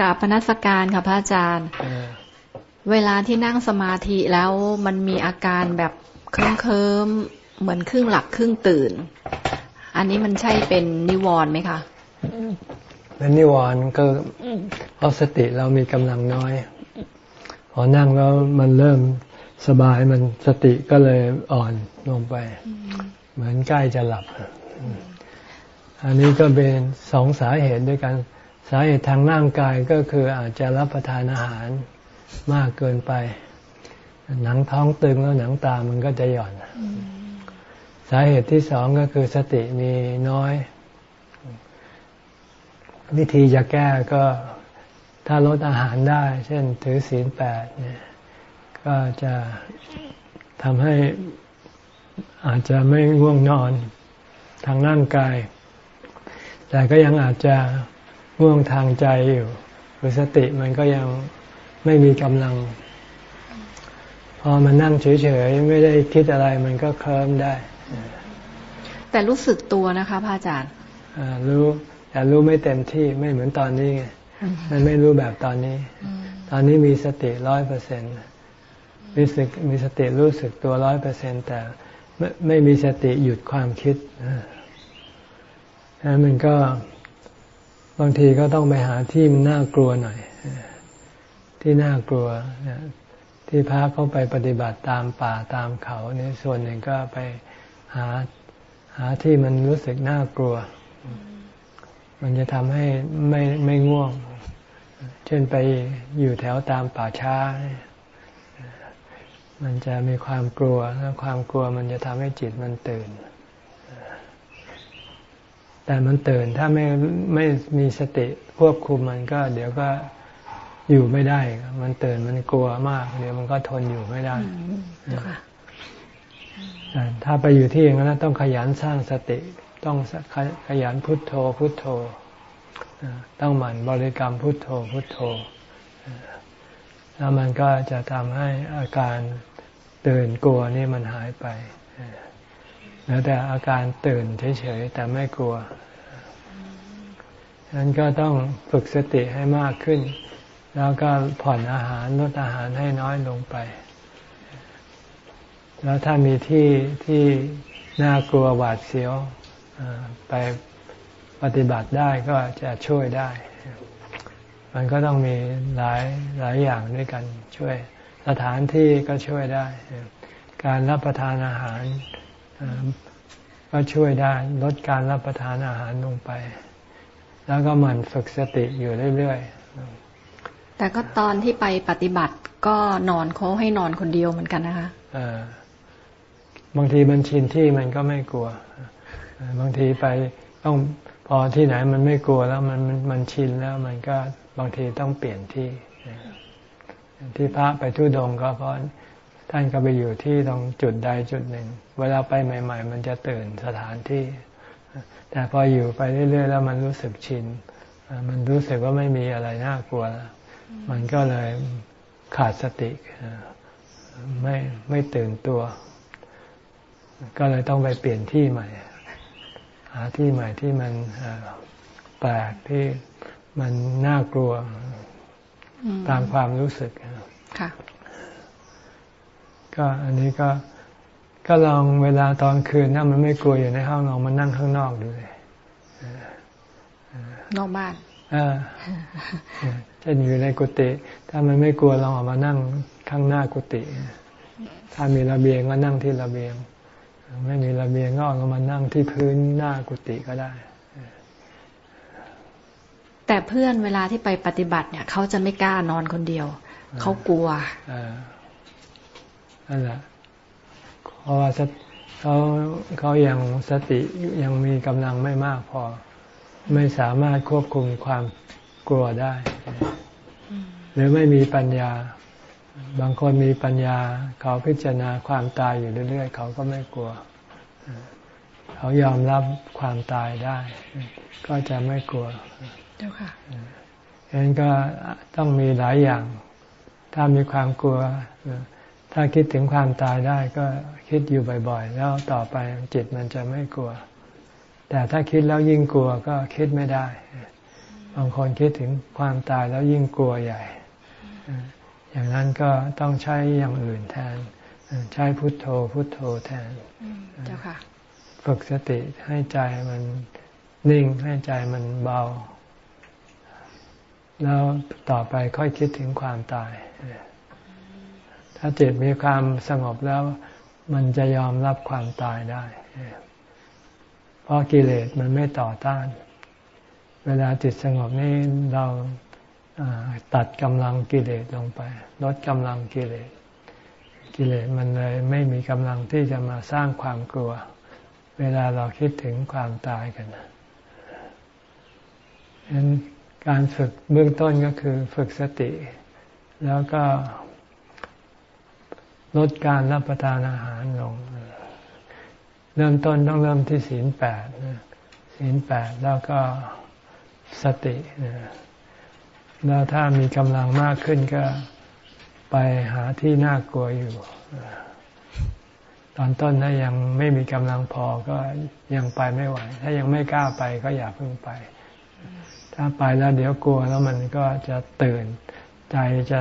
กราบพนัสการค่ะพระอาจารย์เออเวลาที่นั่งสมาธิแล้วมันมีอาการแบบเคลิ้มเคิมๆเหมือนครึ่งหลับครึ่งตื่น อันนี้มันใช่เป็นนิวรณ์ไหมคะแล้วนิวรณ์ก็เพราะสติเรามีกำลังน้อย พอนั่งแล้วมันเริ่มสบายมันสติก็เลยอ่อนลงไป เหมือนใกล้จะหลับ อันนี้ก็เป็นสองสาเหตุด้วยกัน สาเหตุทางร่างกายก็คืออาจจะรับประทานอาหารมากเกินไป หนังท้องตึงแล้วหนังตามันก็จะหย่อน สาเหตุที่สองก็คือสติมีน้อย วิธีจะแก้ก็ถ้าลดอาหารได้ เช่นถือศีลแปดเนี่ยก็จะทำให้อาจจะไม่ง่วงนอนทางร่างกาย แต่ก็ยังอาจจะ ง่วงทางใจอยู่คือสติมันก็ยังไม่มีกำลัง พอมันนั่งเฉยๆ ไม่ได้คิดอะไรมันก็เคลิ้มได้ แต่รู้สึกตัวนะคะพระอาจารย์อ่ารู้แต่รู้ไม่เต็มที่ไม่เหมือนตอนนี้ไงมันไม่รู้แบบตอนนี้ ตอนนี้มีสติร้อยเปอร์เซ็นต์มีสึกมีสติรู้สึกตัวร้อยเปอร์เซ็นแต่ไม่ไม่มีสติหยุดความคิดอ่ามันก็ บางทีก็ต้องไปหาที่มันน่ากลัวหน่อย ที่น่ากลัวที่พระเขาไปปฏิบัติตามป่าตามเขาเนี่ยส่วนหนึ่งก็ไปหาหาที่มันรู้สึกน่ากลัว มันจะทำให้ไม่ไม่ง่วง เช่นไปอยู่แถวตามป่าช้า มันจะมีความกลัวแล้วความกลัวมันจะทำให้จิตมันตื่น แต่มันตื่นถ้าไม่ไม่มีสติควบคุมมันก็เดี๋ยวก็อยู่ไม่ได้ มันตื่นมันกลัวมาก เดี๋ยวมันก็ทนอยู่ไม่ได้เจ้าค่ะแต่ถ้าไปอยู่ที่อย่างนั้นต้องขยันสร้างสติ ต้องขขยันพุทโธ พุทโธอ่าต้องหมั่นบริกรรมพุทโธ พุทโธอ่าแล้วมันก็จะทำให้อาการตื่นกลัวนี่มันหายไป อ่าแล้วแต่อาการตื่นเฉยๆแต่ไม่กลัวฉะนั้นก็ต้องฝึกสติให้มากขึ้น แล้วก็ผ่อนอาหารลดอาหารให้น้อยลงไป แล้วถ้ามีที่ที่น่ากลัวหวาดเสียวไปปฏิบัติได้ก็จะช่วยได้ มันก็ต้องมีหลายหลายอย่างด้วยกันช่วย สถานที่ก็ช่วยได้ การรับประทานอาหาร ก็ช่วยได้ลดการรับประทานอาหารลงไป แล้วก็หมั่นฝึกสติอยู่เรื่อยแต่ก็ตอนที่ไปปฏิบัติก็นอนเขาให้นอนคนเดียวเหมือนกันนะคะๆอ่าบางทีมันชินที่มันก็ไม่กลัวอ่าบางทีไปต้องพอที่ไหนมันไม่กลัวแล้วมันมันมันชินแล้วมันก็บางทีต้องเปลี่ยนที่ที่พระไปทุดงค์ก็เพราะ ท่านก็ไปอยู่ที่ตรงจุดใดจุดหนึ่ง เวลาไปใหม่ ๆ มันจะตื่นสถานที่ แต่พออยู่ไปเรื่อยๆ แล้วมันรู้สึกชิน มันรู้สึกว่าไม่มีอะไรน่ากลัว มันก็เลยขาดสติ ไม่ไม่ตื่นตัว ก็เลยต้องไปเปลี่ยนที่ใหม่ หาที่ใหม่ที่มันแปลกที่มันน่ากลัวตามความรู้สึกค่ะ ก็อันนี้ก็ก็ลองเวลาตอนคืนถ้ามันไม่กลัวอยู่ในห้องลองมานั่งข้างนอกดูเลยนอกบ้านเออเช่นอยู่ในกุฏิถ้ามันไม่กลัวลองออกมานั่งข้างหน้ากุฏิถ้ามีระเบียงก็นั่งที่ระเบียง ไม่มีระเบียงก็ออกมานั่งที่พื้นหน้ากุฏิก็ได้ แต่เพื่อนเวลาที่ไปปฏิบัติเนี่ย เขาจะไม่กล้านอนคนเดียว เขากลัวเออ นั่นแหละเพราะว่าสติเขาเขายังสติยังมีกำลังไม่มากพอ ไม่สามารถควบคุมความกลัวได้ หรือไม่มีปัญญา บางคนมีปัญญา เขาพิจารณาความตายอยู่เรื่อย ๆ เขาก็ไม่กลัว เขายอมรับความตายได้ ก็จะไม่กลัว เจ้าค่ะฉะนั้นก็ต้องมีหลายอย่าง ถ้ามีความกลัว ถ้าคิดถึงความตายได้ก็คิดอยู่บ่อย ๆ แล้วต่อไปจิตมันจะไม่กลัว แต่ถ้าคิดแล้วยิ่งกลัวก็คิดไม่ได้เพบางคนคิดถึงความตายแล้วยิ่งกลัวใหญ่ อย่างนั้นก็ต้องใช้อย่างอื่นแทน ใช้พุทโธพุทโธแทนเจ้าค่ะฝึกสติให้ใจมันนิ่งให้ใจมันเบา แล้วต่อไปค่อยคิดถึงความตาย ถ้าจิตมีความสงบแล้วมันจะยอมรับความตายได้ เพราะกิเลสมันไม่ต่อต้าน เวลาจิตสงบนี่เราตัดกำลังกิเลสลงไป ลดกำลังกิเลส กิเลสมันเลยไม่มีกำลังที่จะมาสร้างความกลัว เวลาเราคิดถึงความตายกันฉะนั้นการฝึกเบื้องต้นก็คือฝึกสติ แล้วก็ ลดการรับประทานอาหารลง เริ่มต้นต้องเริ่มที่ศีลแปดศีลแปดแล้วก็สติแล้วถ้ามีกำลังมากขึ้นก็ไปหาที่น่ากลัวอยู่ ตอนต้นถ้ายังไม่มีกำลังพอก็ยังไปไม่ไหว ถ้ายังไม่กล้าไปก็อย่าเพิ่งไป ถ้าไปแล้วเดี๋ยวกลัวแล้วมันก็จะตื่น ใจจะ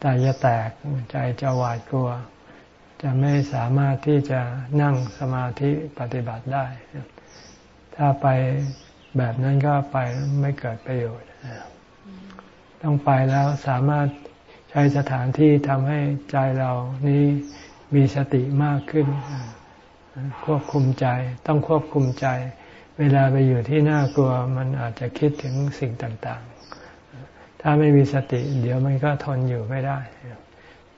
ใจจะแตกใจจะหวาดกลัว จะไม่สามารถที่จะนั่งสมาธิปฏิบัติได้ ถ้าไปแบบนั้นก็ไปไม่เกิดประโยชน์ ต้องไปแล้วสามารถใช้สถานที่ทำให้ใจเรานี้มีสติมากขึ้น ควบคุมใจ ต้องควบคุมใจ เวลาไปอยู่ที่น่ากลัวมันอาจจะคิดถึงสิ่งต่าง ถ้าไม่มีสติ เดี๋ยวมันก็ทนอยู่ไม่ได้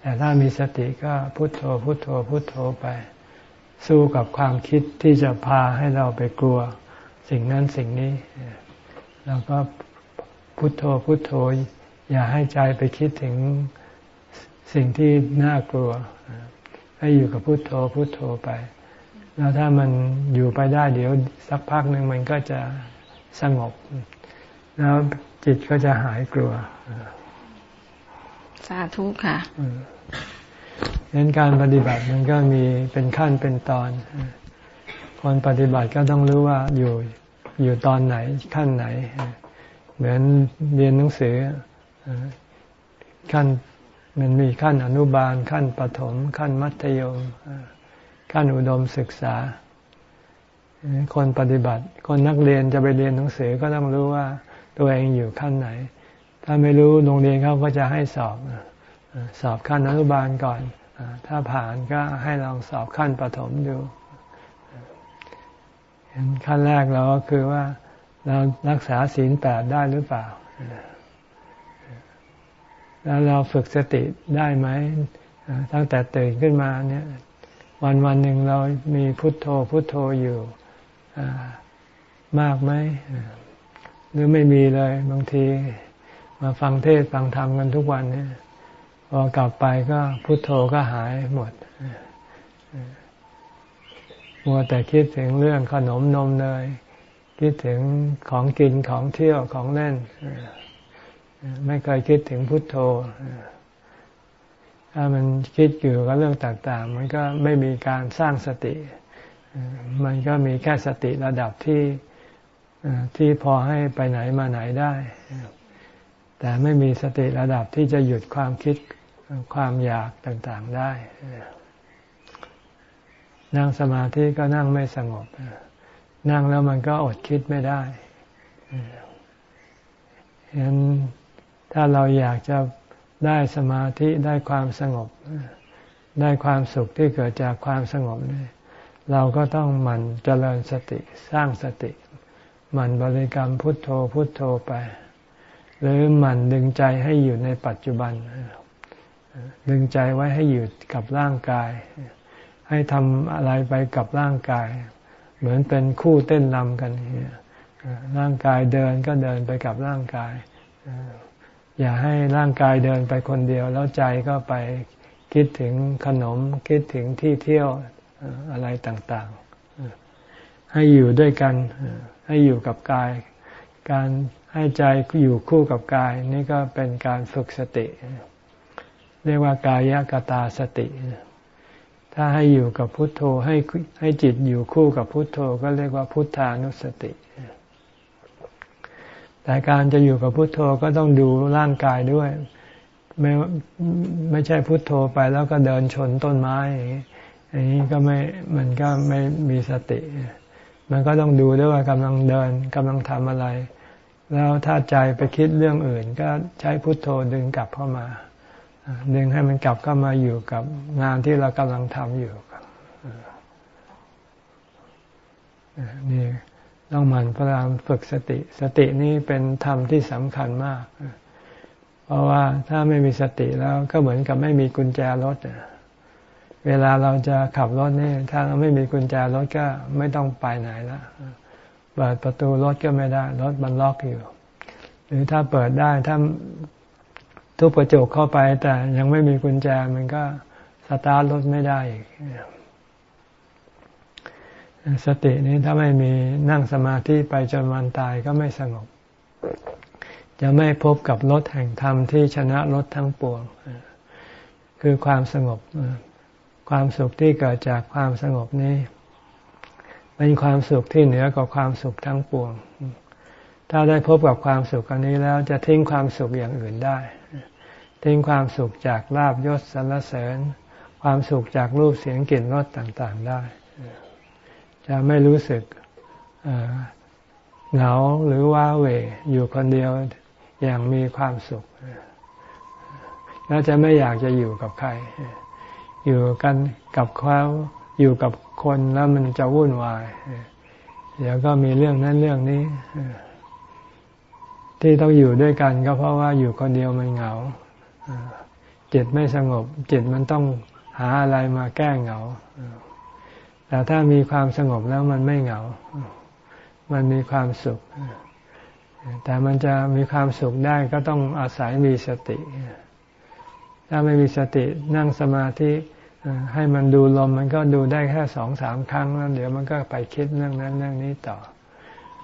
แต่ถ้ามีสติก็พุโทโธพุโทโธพุโทโธไป สู้กับความคิดที่จะพาให้เราไปกลัว สิ่งนั้นสิ่งนี้เราก็พุโทโธพุโทโธ อย่าให้ใจไปคิดถึงสิ่งที่น่ากลัว ให้อยู่กับพุโทโธพุโทโธไป แล้วถ้ามันอยู่ไปได้เดี๋ยวสักพักหนึ่งมันก็จะสงบ แล้ว จิตก็จะหายกลัว สาธุค่ะเน้นการปฏิบัติมันก็มีเป็นขั้นเป็นตอน คนปฏิบัติก็ต้องรู้ว่าอยู่อยู่ตอนไหนขั้นไหน เหมือนเรียนหนังสือขั้นมันมีขั้นอนุบาล ขั้นปถม ขั้นมัธยม ขั้นอุดมศึกษา คนปฏิบัติ คนนักเรียนจะไปเรียนหนังสือก็ต้องรู้ว่า ตัวเองอยู่ขั้นไหน ถ้าไม่รู้โรงเรียนเขาก็จะให้สอบสอบขั้นอนุบาลก่อน ถ้าผ่านก็ให้ลองสอบขั้นประถมดูขั้นแรกเราก็คือว่าเรารักษาศีลแปดได้หรือเปล่า แล้วเราฝึกสติได้ไหม ตั้งแต่ตื่นขึ้นมาเนี่ย วันวันหนึ่งเรามีพุทโธพุทโธอยู่มากไหม หรือไม่มีเลย บางทีมาฟังเทศฟังธรรมกันทุกวันเนี่ยพอกลับไปก็พุโทโธก็หายหมดมัวแต่คิดถึงเรื่องขนมนมเนยคิดถึงของกินของเที่ยวของเล่น ไม่เคยคิดถึงพุทโธถ้ามันคิดอยู่กับเรื่องต่าง ๆ มันก็ไม่มีการสร้างสติ มันก็มีแค่สติระดับที่ ที่พอให้ไปไหนมาไหนได้ แต่ไม่มีสติระดับที่จะหยุดความคิดความอยากต่างๆได้ นั่งสมาธิก็นั่งไม่สงบ นั่งแล้วมันก็อดคิดไม่ได้ฉะนั้นถ้าเราอยากจะได้สมาธิได้ความสงบ ได้ความสุขที่เกิดจากความสงบนี่เราก็ต้องหมั่นเจริญสติสร้างสติ มันบริกรรมพุทโธพุทโธไป หรือมันดึงใจให้อยู่ในปัจจุบัน ดึงใจไว้ให้อยู่กับร่างกาย ให้ทำอะไรไปกับร่างกาย เหมือนเป็นคู่เต้นรำกันร่างกายเดินก็เดินไปกับร่างกาย อย่าให้ร่างกายเดินไปคนเดียว แล้วใจก็ไปคิดถึงขนมคิดถึงที่เที่ยวอะไรต่างๆ ให้อยู่ด้วยกัน ให้อยู่กับกาย การให้ใจอยู่คู่กับกาย นี่ก็เป็นการฝึกสติ เรียกว่ากายกตาสติ ถ้าให้อยู่กับพุทโธให้ให้จิตอยู่คู่กับพุทโธ ก็เรียกว่าพุทธานุสติ แต่การจะอยู่กับพุทโธก็ต้องดูร่างกายด้วยไม่ไม่ใช่พุทโธไปแล้วก็เดินชนต้นไม้อย่างนี้อย่างนี้ก็ไม่มันก็ไม่มีสติ มันก็ต้องดูด้วยว่ากำลังเดินกำลังทำอะไร แล้วถ้าใจไปคิดเรื่องอื่น ก็ใช้พุทโธดึงกลับเข้ามาดึงให้มันกลับเข้ามาอยู่กับงานที่เรากำลังทำอยู่นี่ต้องมันพยายามฝึกสติ สตินี่เป็นธรรมที่สำคัญมาก เพราะว่าถ้าไม่มีสติแล้วก็เหมือนกับไม่มีกุญแจรถ เวลาเราจะขับรถนี่ถ้าเราไม่มีกุญแจรถก็ไม่ต้องไปไหนล้วเปิดประตูรถก็ไม่ได้ รถมันล็อกอยู่ หรือถ้าเปิดได้ถ้าทุบกระจกเข้าไป แต่ยังไม่มีกุญแจมันก็สตาร์ทรถไม่ได้อีกสตินี้ถ้าไม่มีนั่งสมาธิไปจนวันตายก็ไม่สงบ จะไม่พบกับรถแห่งธรรมที่ชนะรถทั้งปวง คือความสงบ ความสุขที่เกิดจากความสงบนี้ เป็นความสุขที่เหนือกว่าความสุขทั้งปวง ถ้าได้พบกับความสุขอันนี้แล้วจะทิ้งความสุขอย่างอื่นได้ ทิ้งความสุขจากลาบยศสรรเสริญ ความสุขจากรูปเสียงกลิ่นรสต่างๆได้ จะไม่รู้สึกเหงาหรือว่าเวอยู่คนเดียวอย่างมีความสุข แล้วจะไม่อยากจะอยู่กับใคร อยู่กันกับเขาอยู่กับคนแล้วมันจะวุ่นวาย เดี๋ยวก็มีเรื่องนั้นเรื่องนี้ ที่ต้องอยู่ด้วยกันก็เพราะว่าอยู่คนเดียวมันเหงาจิตไม่สงบ จิตมันต้องหาอะไรมาแก้เหงาแต่ถ้ามีความสงบแล้วมันไม่เหงา มันมีความสุข แต่มันจะมีความสุขได้ก็ต้องอาศัยมีสติ ถ้าไม่มีสตินั่งสมาธิ ให้มันดูลมมันก็ดูได้แค่สองสามครั้งแล้วเดี๋ยวมันก็ไปคิดเรื่องนั้นเรื่องนี้ต่อ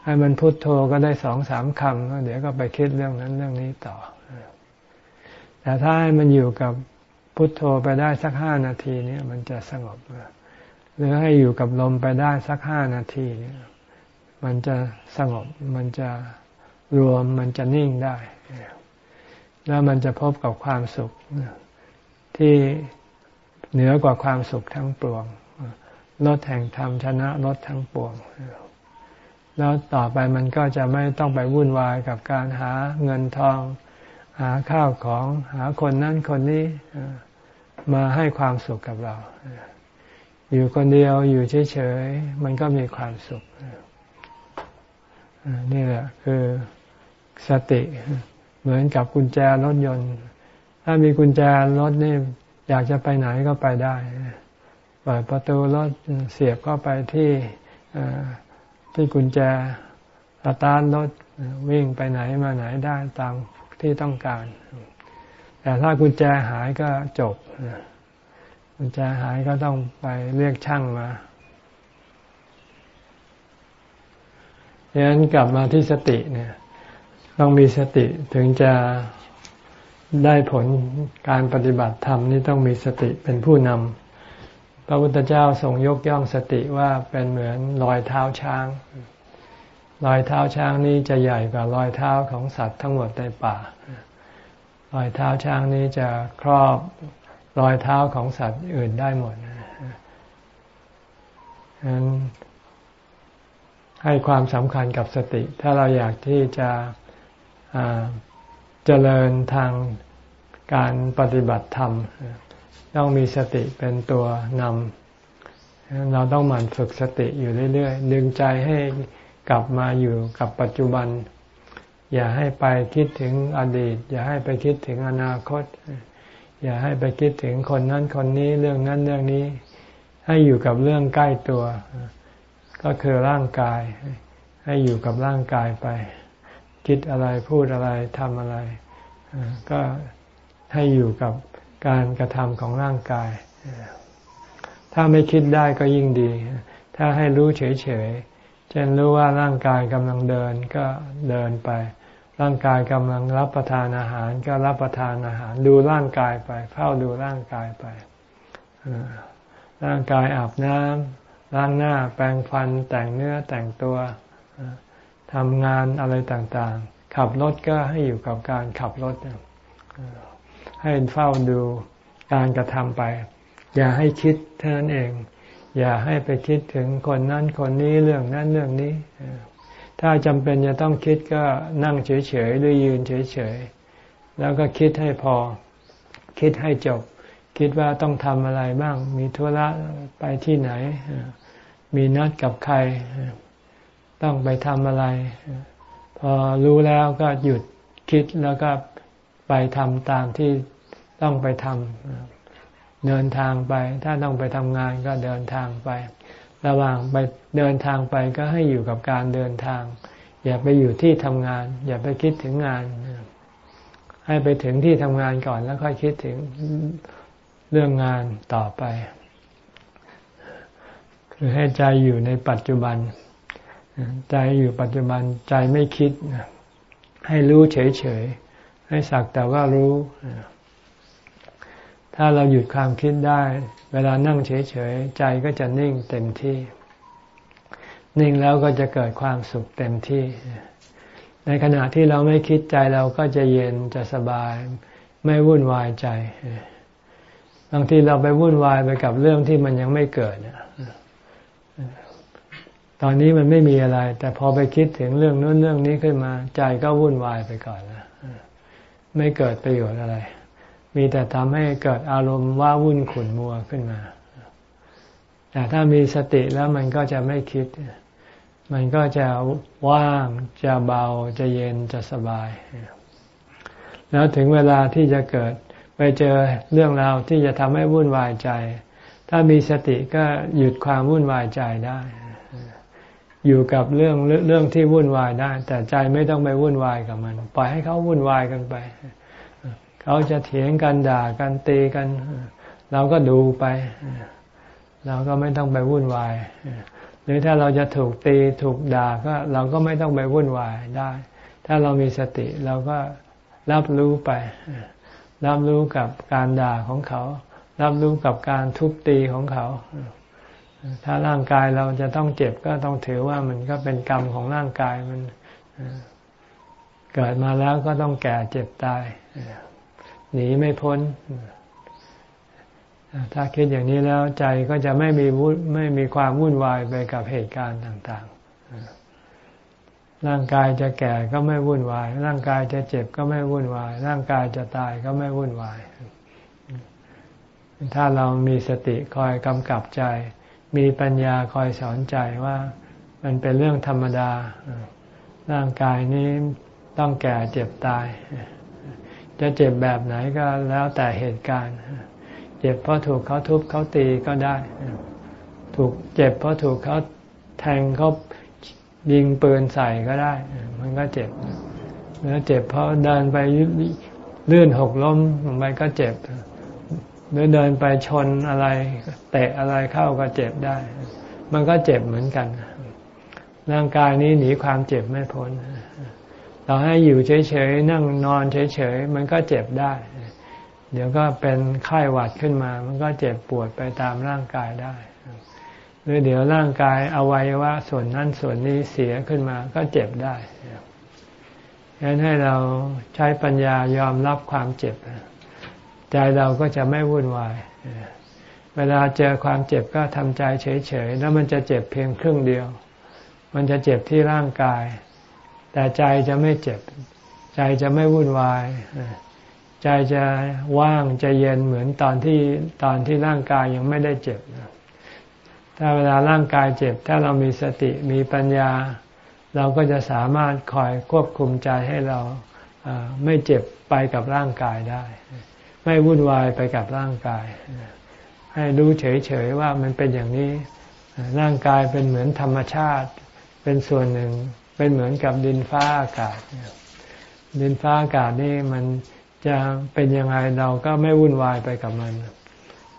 ให้มันพุโทโธก็ได้สองสามคำแล้วเดี๋ยวก็ไปคิดเรื่องนั้นเรื่องนี้ต่อ แต่ถ้าให้มันอยู่กับพุโทโธไปได้สักห้านาทีนี้มันจะสงบหรือให้อยู่กับลมไปได้สักห้านาทีนี้มันจะสงบมันจะรวมมันจะนิ่งได้ แล้วมันจะพบกับความสุขที่ เหนือกว่าความสุขทั้งปวงลดแห่งธรรมชนะลดทั้งปวง แล้วต่อไปมันก็จะไม่ต้องไปวุ่นวายกับการหาเงินทอง หาข้าวของหาคนนั้นคนนี้มาให้ความสุขกับเรา อยู่คนเดียวอยู่เฉยๆ มันก็มีความสุข นี่แหละคือสติเหมือนกับกุญแจรถยนต์ ถ้ามีกุญแจรถนี่ อยากจะไปไหนก็ไปได้เปิดประตูรถเสียบเข้าไปที่ที่กุญแจสตาร์ทรถวิ่งไปไหนมาไหนได้ตามที่ต้องการ แต่ถ้ากุญแจหายก็จบกุญแจหายก็ต้องไปเรียกช่างมาดังนั้นกลับมาที่สติเนี่ย ต้องมีสติถึงจะ ได้ผลการปฏิบัติธรรมนี่ต้องมีสติเป็นผู้นำพระพุทธเจ้าทรงยกย่องสติว่าเป็นเหมือนรอยเท้าช้าง รอยเท้าช้างนี้จะใหญ่กว่ารอยเท้าของสัตว์ทั้งหมดในป่า รอยเท้าช้างนี้จะครอบรอยเท้าของสัตว์อื่นได้หมดนั้นให้ความสำคัญกับสติ ถ้าเราอยากที่จะ เจริญทางการปฏิบัติธรรม ต้องมีสติเป็นตัวนำเราต้องหมั่นฝึกสติอยู่เรื่อยๆ ดึงใจให้กลับมาอยู่กับปัจจุบัน อย่าให้ไปคิดถึงอดีต อย่าให้ไปคิดถึงอนาคต อย่าให้ไปคิดถึงคนนั้นคนนี้เรื่องนั้นเรื่องนี้ ให้อยู่กับเรื่องใกล้ตัว ก็คือร่างกาย ให้อยู่กับร่างกายไป คิดอะไรพูดอะไรทำอะไร ก็ให้อยู่กับการกระทำของร่างกาย ถ้าไม่คิดได้ก็ยิ่งดี ถ้าให้รู้เฉยๆ เช่นรู้ว่าร่างกายกำลังเดินก็เดินไป ร่างกายกำลังรับประทานอาหารก็รับประทานอาหาร ดูร่างกายไป เฝ้าดูร่างกายไป ร่างกายอาบน้ำล้างหน้าแปรงฟันแต่งเนื้อแต่งตัว ทำงานอะไรต่างๆ ขับรถก็ให้อยู่กับการขับรถ ให้เฝ้าดูการกระทำไป อย่าให้คิดเท่านั้นเอง อย่าให้ไปคิดถึงคนนั้นคนนี้เรื่องนั้นเรื่องนี้ ถ้าจำเป็นจะต้องคิดก็นั่งเฉยๆหรือยืนเฉยๆ แล้วก็คิดให้พอ คิดให้จบ คิดว่าต้องทำอะไรบ้าง มีธุระไปที่ไหน มีนัดกับใคร ต้องไปทำอะไร พอรู้แล้วก็หยุดคิดแล้วก็ไปทำตามที่ต้องไปทำเดินทางไป ถ้าต้องไปทำงานก็เดินทางไป ระหว่างไปเดินทางไปก็ให้อยู่กับการเดินทาง อย่าไปอยู่ที่ทำงาน อย่าไปคิดถึงงาน ให้ไปถึงที่ทำงานก่อนแล้วค่อยคิดถึงเรื่องงานต่อไป คือให้ใจอยู่ในปัจจุบัน ใจอยู่ปัจจุบันใจไม่คิด ให้รู้เฉยๆ ให้สักแต่ว่ารู้ ถ้าเราหยุดความคิดได้ เวลานั่งเฉยๆ ใจก็จะนิ่งเต็มที่ นิ่งแล้วก็จะเกิดความสุขเต็มที่ ในขณะที่เราไม่คิดใจเราก็จะเย็นจะสบาย ไม่วุ่นวายใจบางทีเราไปวุ่นวายไปกับเรื่องที่มันยังไม่เกิด ตอนนี้มันไม่มีอะไร แต่พอไปคิดถึงเรื่องนู้นเรื่องนี้ขึ้นมา ใจก็วุ่นวายไปก่อนแล้วไม่เกิดประโยชน์อะไร มีแต่ทำให้เกิดอารมณ์ว่าวุ่นขุนมัวขึ้นมา แต่ถ้ามีสติแล้วมันก็จะไม่คิด มันก็จะว่าง จะเบา จะเย็น จะสบาย แล้วถึงเวลาที่จะเกิดไปเจอเรื่องราวที่จะทำให้วุ่นวายใจ ถ้ามีสติก็หยุดความวุ่นวายใจได้ อยู่กับเรื่องเรื่องที่วุ่นวายได้ แต่ใจไม่ต้องไปวุ่นวายกับมัน ปล่อยให้เขาวุ่นวายกันไป เขาจะเถียงกันด่ากันตีกัน เราก็ดูไป เราก็ไม่ต้องไปวุ่นวายหรือถ้าเราจะถูกตีถูกด่าก็เราก็ไม่ต้องไปวุ่นวายได้ ถ้าเรามีสติเราก็รับรู้ไป รับรู้กับการด่าของเขา รับรู้กับการทุบตีของเขา ถ้าร่างกายเราจะต้องเจ็บก็ต้องถือว่ามันก็เป็นกรรมของร่างกายมันเกิดมาแล้วก็ต้องแก่เจ็บตายหนีไม่พ้น ถ้าคิดอย่างนี้แล้วใจก็จะไม่มีวุ่นไม่มีความวุ่นวายไปกับเหตุการณ์ต่างๆ ร่างกายจะแก่ก็ไม่วุ่นวาย ร่างกายจะเจ็บก็ไม่วุ่นวาย ร่างกายจะตายก็ไม่วุ่นวาย ถ้าเรามีสติคอยกำกับใจ มีปัญญาคอยสอนใจว่ามันเป็นเรื่องธรรมดา ร่างกายนี้ต้องแก่เจ็บตาย จะเจ็บแบบไหนก็แล้วแต่เหตุการณ์ เจ็บเพราะถูกเขาทุบเขาตีก็ได้ ถูกเจ็บเพราะถูกเขาแทงเขายิงปืนใส่ก็ได้ มันก็เจ็บแล้วเจ็บเพราะเดินไปลื่นหกล้มลงไปก็เจ็บ หรือเดินไปชนอะไร เตะอะไรเข้าก็เจ็บได้ มันก็เจ็บเหมือนกัน ร่างกายนี้หนีความเจ็บไม่พ้นเราให้อยู่เฉยๆนั่งนอนเฉยๆมันก็เจ็บได้ เดี๋ยวก็เป็นไข้หวัดขึ้นมา มันก็เจ็บปวดไปตามร่างกายได้ หรือเดี๋ยวร่างกายอวัยวะส่วนนั้นส่วนนี้เสียขึ้นมาก็เจ็บได้ฉะนั้นให้เราใช้ปัญญายอมรับความเจ็บ ใจเราก็จะไม่วุ่นวาย เวลาเจอความเจ็บก็ทำใจเฉยๆ แล้วมันจะเจ็บเพียงครึ่งเดียว มันจะเจ็บที่ร่างกาย แต่ใจจะไม่เจ็บ ใจจะไม่วุ่นวาย ใจจะว่างจะเย็นเหมือนตอนที่ตอนที่ร่างกายยังไม่ได้เจ็บ ถ้าเวลาร่างกายเจ็บ ถ้าเรามีสติมีปัญญา เราก็จะสามารถคอยควบคุมใจให้เราไม่เจ็บไปกับร่างกายได้ ไม่วุ่นวายไปกับร่างกาย ให้รู้เฉยๆว่ามันเป็นอย่างนี้ ร่างกายเป็นเหมือนธรรมชาติ เป็นส่วนหนึ่ง เป็นเหมือนกับดินฟ้าอากาศ ดินฟ้าอากาศนี่มันจะเป็นยังไงเราก็ไม่วุ่นวายไปกับมัน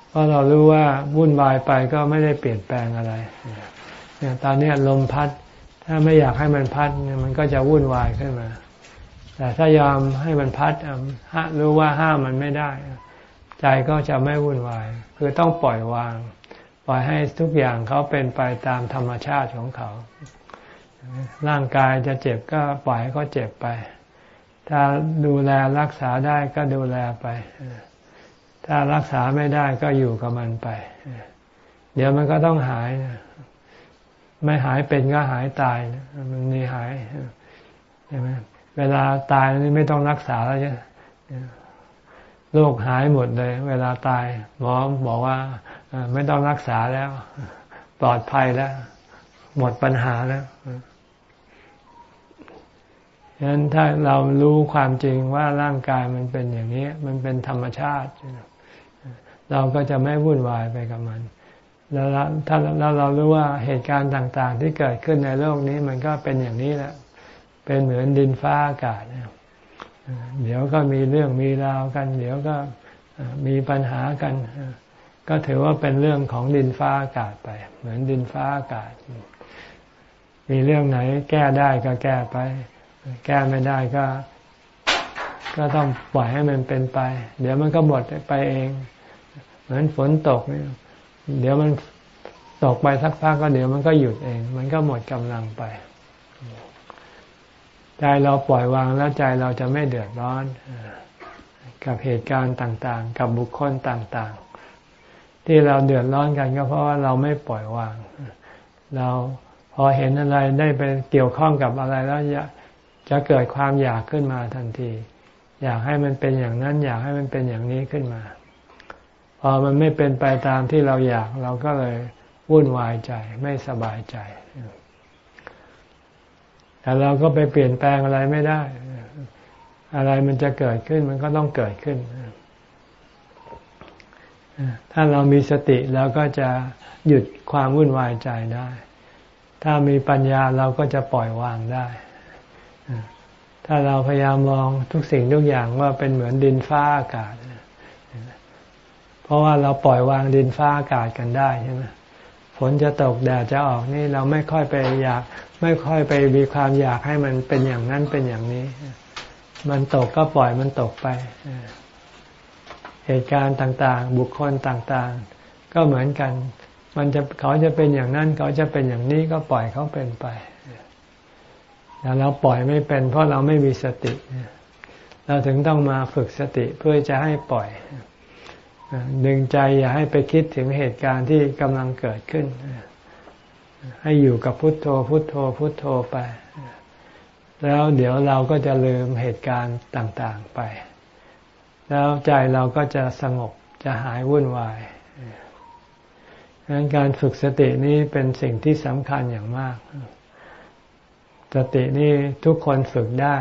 เพราะเรารู้ว่าวุ่นวายไปก็ไม่ได้เปลี่ยนแปลงอะไรเนี่ยตอนนี้ลมพัด ถ้าไม่อยากให้มันพัดมันก็จะวุ่นวายขึ้นมา แต่ถ้ายอมให้มันพัดรู้ว่าห้ามมันไม่ได้ ใจก็จะไม่วุ่นวาย คือต้องปล่อยวาง ปล่อยให้ทุกอย่างเขาเป็นไปตามธรรมชาติของเขา ร่างกายจะเจ็บก็ปล่อยให้เขาเจ็บไป ถ้าดูแลรักษาได้ก็ดูแลไป ถ้ารักษาไม่ได้ก็อยู่กับมันไป เดี๋ยวมันก็ต้องหาย ไม่หายเป็นก็หายตาย มันมีหายใช่ไหม เวลาตายนี่ไม่ต้องรักษาแล้วใช่โรคหายหมดเลย เวลาตายหมอบอกว่าไม่ต้องรักษาแล้ว ปลอดภัยแล้ว หมดปัญหาแล้วฉะนั้นถ้าเรารู้ความจริงว่าร่างกายมันเป็นอย่างนี้ มันเป็นธรรมชาติ เราก็จะไม่วุ่นวายไปกับมัน แล้วถ้าเราเรารู้ว่าเหตุการณ์ต่าง ๆ ที่เกิดขึ้นในโลกนี้มันก็เป็นอย่างนี้แหละ เป็นเหมือนดินฟ้าอากาศเดี๋ยวก็มีเรื่องมีราวกัน เดี๋ยวก็มีปัญหากัน ก็ถือว่าเป็นเรื่องของดินฟ้าอากาศไป เหมือนดินฟ้าอากาศ มีเรื่องไหนแก้ได้ก็แก้ไป แก้ไม่ได้ก็ ก็ต้องปล่อยให้มันเป็นไป เดี๋ยวมันก็หมดไปเอง เหมือนฝนตกเนี่ยเดี๋ยวมันตกไปสักพักก็เดี๋ยวมันก็หยุดเอง มันก็หมดกำลังไป ใจเราปล่อยวางแล้วใจเราจะไม่เดือดร้อน กับเหตุการณ์ต่างๆ กับบุคคลต่างๆ ที่เราเดือดร้อนกันก็เพราะว่าเราไม่ปล่อยวาง เราพอเห็นอะไรได้ไปเกี่ยวข้องกับอะไรแล้วจะเกิดความอยากขึ้นมาทันที อยากให้มันเป็นอย่างนั้น อยากให้มันเป็นอย่างนี้ขึ้นมา พอมันไม่เป็นไปตามที่เราอยากเราก็เลยวุ่นวายใจไม่สบายใจ แต่เราก็ไปเปลี่ยนแปลงอะไรไม่ได้ อะไรมันจะเกิดขึ้นมันก็ต้องเกิดขึ้น ถ้าเรามีสติเราก็จะหยุดความวุ่นวายใจได้ ถ้ามีปัญญาเราก็จะปล่อยวางได้ ถ้าเราพยายามมองทุกสิ่งทุกอย่างว่าเป็นเหมือนดินฟ้าอากาศ เพราะว่าเราปล่อยวางดินฟ้าอากาศกันได้ใช่ไหมฝนจะตกแดดจะออกนี่เราไม่ค่อยไปอยาก ไม่ค่อยไปมีความอยากให้มันเป็นอย่างนั้นเป็นอย่างนี้ มันตกก็ปล่อยมันตกไป เหตุการณ์ต่างๆ บุคคลต่างๆ ก็เหมือนกัน มันจะเขาจะเป็นอย่างนั้น เขาจะเป็นอย่างนี้ก็ปล่อยเขาเป็นไปแต่เราปล่อยไม่เป็น เพราะเราไม่มีสติ เราถึงต้องมาฝึกสติเพื่อจะให้ปล่อยดึงใจอย่าให้ไปคิดถึงเหตุการณ์ที่กำลังเกิดขึ้น ให้อยู่กับพุทโธ พุทโธ พุทโธไป แล้วเดี๋ยวเราก็จะลืมเหตุการณ์ต่าง ๆไป แล้วใจเราก็จะสงบจะหายวุ่นวายดังนั้นการฝึกสตินี้เป็นสิ่งที่สำคัญอย่างมาก สตินี่ทุกคนฝึกได้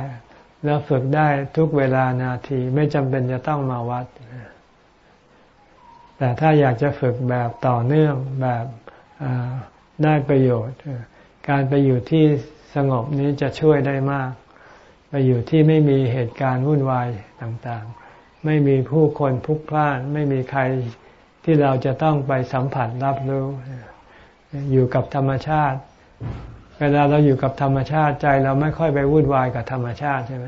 แล้วฝึกได้ทุกเวลานาทีไม่จำเป็นจะต้องมาวัด แต่ถ้าอยากจะฝึกแบบต่อเนื่องแบบ ได้ประโยชน์ การไปอยู่ที่สงบนี้จะช่วยได้มาก ไปอยู่ที่ไม่มีเหตุการณ์วุ่นวายต่างๆ ไม่มีผู้คนพลุกพล่าน ไม่มีใครที่เราจะต้องไปสัมผัสรับรู้ อยู่กับธรรมชาติ เวลาเราอยู่กับธรรมชาติใจเราไม่ค่อยไปวุ่นวายกับธรรมชาติใช่ไหม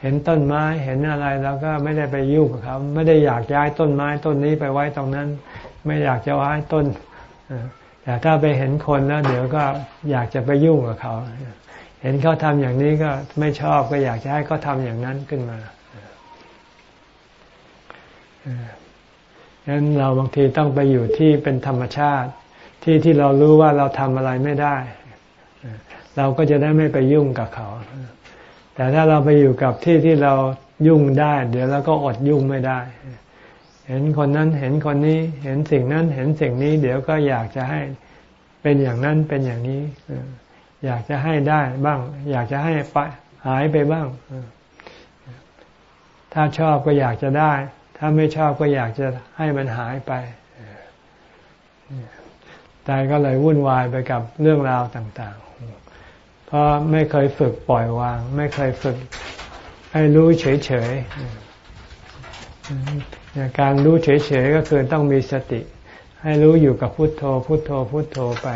เห็นต้นไม้เห็นอะไรเราก็ไม่ได้ไปยุ่งกับเขาไม่ได้อยากย้ายต้นไม้ต้นนี้ไปไว้ตรงนั้น ไม่อยากจะย้ายต้น แต่ถ้าไปเห็นคนแล้วเดี๋ยวก็อยากจะไปยุ่งกับเขา เห็นเขาทำอย่างนี้ก็ไม่ชอบก็อยากจะให้เขาทาอย่างนั้นขึ้นมาดังนั้นเราบางทีต้องไปอยู่ที่เป็นธรรมชาติ ที่ที่เรารู้ว่าเราทำอะไรไม่ได้ เราก็จะได้ไม่ไปยุ่งกับเขา แต่ถ้าเราไปอยู่กับที่ที่เรายุ่งได้ เดี๋ยวเราก็อดยุ่งไม่ได้ เห็นคนนั้นเห็นคนนี้เห็นสิ่งนั้นเห็นสิ่งนี้ เดี๋ยวก็อยากจะให้เป็นอย่างนั้นเป็นอย่างนี้อยากจะให้ได้บ้าง อยากจะให้ไปหายไปบ้าง ถ้าชอบก็อยากจะได้ ถ้าไม่ชอบก็อยากจะให้มันหายไปใจก็เลยวุ่นวายไปกับเรื่องราวต่างๆ เพราะไม่เคยฝึกปล่อยวาง ไม่เคยฝึกให้รู้เฉยๆ การรู้เฉยๆก็คือต้องมีสติ ให้รู้อยู่กับพุทโธ พุทโธ พุทโธไป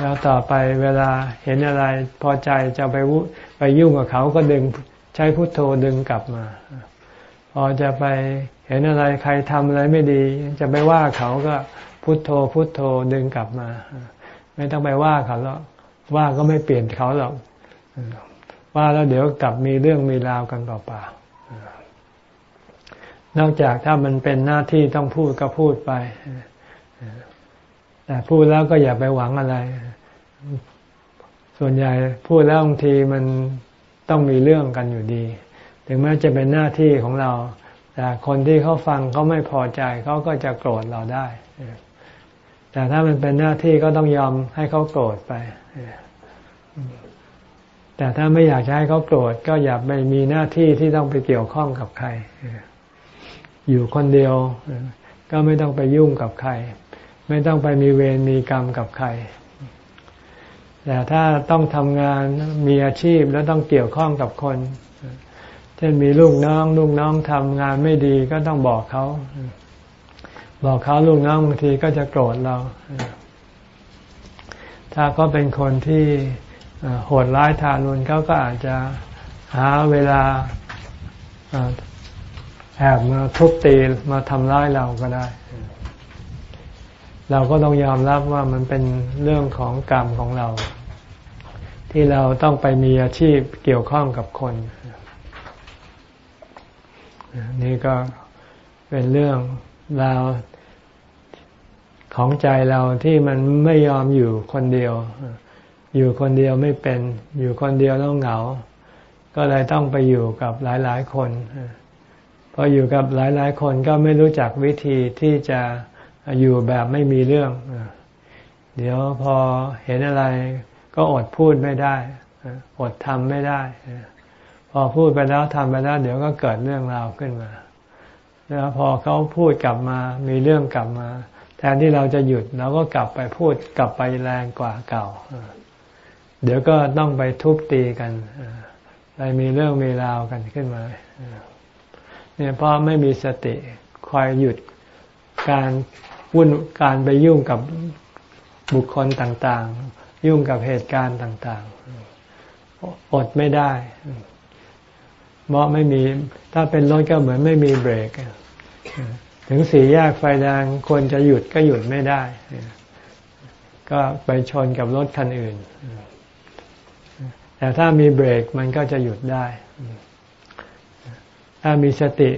แล้วต่อไปเวลาเห็นอะไรพอใจจะไปวุไปยุ่งกับเขาก็ดึงใช้พุทโธดึงกลับมา พอจะไปเห็นอะไรใครทำอะไรไม่ดี จะไปว่าเขาก็พุทโธ พุทโธดึงกลับมา ไม่ต้องไปว่าเขาแล้วว่าก็ไม่เปลี่ยนเขาหรอกว่าแล้วเดี๋ยวกลับมีเรื่องมีราวกันเปล่าๆ นอกจากถ้ามันเป็นหน้าที่ต้องพูดก็พูดไป แต่พูดแล้วก็อย่าไปหวังอะไร ส่วนใหญ่พูดแล้วบางทีมันต้องมีเรื่องกันอยู่ดี ถึงแม้จะเป็นหน้าที่ของเรา แต่คนที่เขาฟังเขาไม่พอใจเขาก็จะโกรธเราได้ แต่ถ้ามันเป็นหน้าที่ก็ต้องยอมให้เขาโกรธไป แต่ถ้าไม่อยากให้เขาโกรธก็อย่าไปมีหน้าที่ที่ต้องไปเกี่ยวข้องกับใคร อยู่คนเดียว ก็ไม่ต้องไปยุ่งกับใคร ไม่ต้องไปมีเวรมีกรรมกับใคร แต่ถ้าต้องทำงานมีอาชีพแล้วต้องเกี่ยวข้องกับคน เช่นมีลูกน้องลูกน้องทำงานไม่ดีก็ต้องบอกเขา บอกเขาลูกน้องบางทีก็จะโกรธเรา ถ้าก็เป็นคนที่โหดร้ายทารุณเขาก็อาจจะหาเวลา แอบมาทุบตีมาทำร้ายเราก็ได้ เราก็ต้องยอมรับว่ามันเป็นเรื่องของกรรมของเรา ที่เราต้องไปมีอาชีพเกี่ยวข้องกับคน นี่ก็เป็นเรื่องราวของใจเราที่มันไม่ยอมอยู่คนเดียว อยู่คนเดียวไม่เป็น อยู่คนเดียวต้องเหงา ก็เลยต้องไปอยู่กับหลายๆคน พออยู่กับหลายๆ คนก็ไม่รู้จักวิธีที่จะอยู่แบบไม่มีเรื่อง เดี๋ยวพอเห็นอะไรก็อดพูดไม่ได้ อดทำไม่ได้ พอพูดไปแล้วทำไปแล้ว เดี๋ยวก็เกิดเรื่องราวขึ้นมา แล้วพอเขาพูดกลับมา มีเรื่องกลับมา แทนที่เราจะหยุดเราก็กลับไปพูดกลับไปแรงกว่าเก่า เดี๋ยวก็ต้องไปทุบตีกันไปมีเรื่องมีราวกันขึ้นมา เนี่ยเพราะไม่มีสติคอยหยุดการวุ่นการไปยุ่งกับบุคคลต่างๆ ยุ่งกับเหตุการณ์ต่างๆ อดไม่ได้เพราะไม่มีถ้าเป็นรถก็เหมือนไม่มีเบรก ถึงสี่แยกไฟแดงควรจะหยุดก็หยุดไม่ได้ ก็ไปชนกับรถคันอื่น แต่ถ้ามีเบรกมันก็จะหยุดได้ ถ้ามีสติ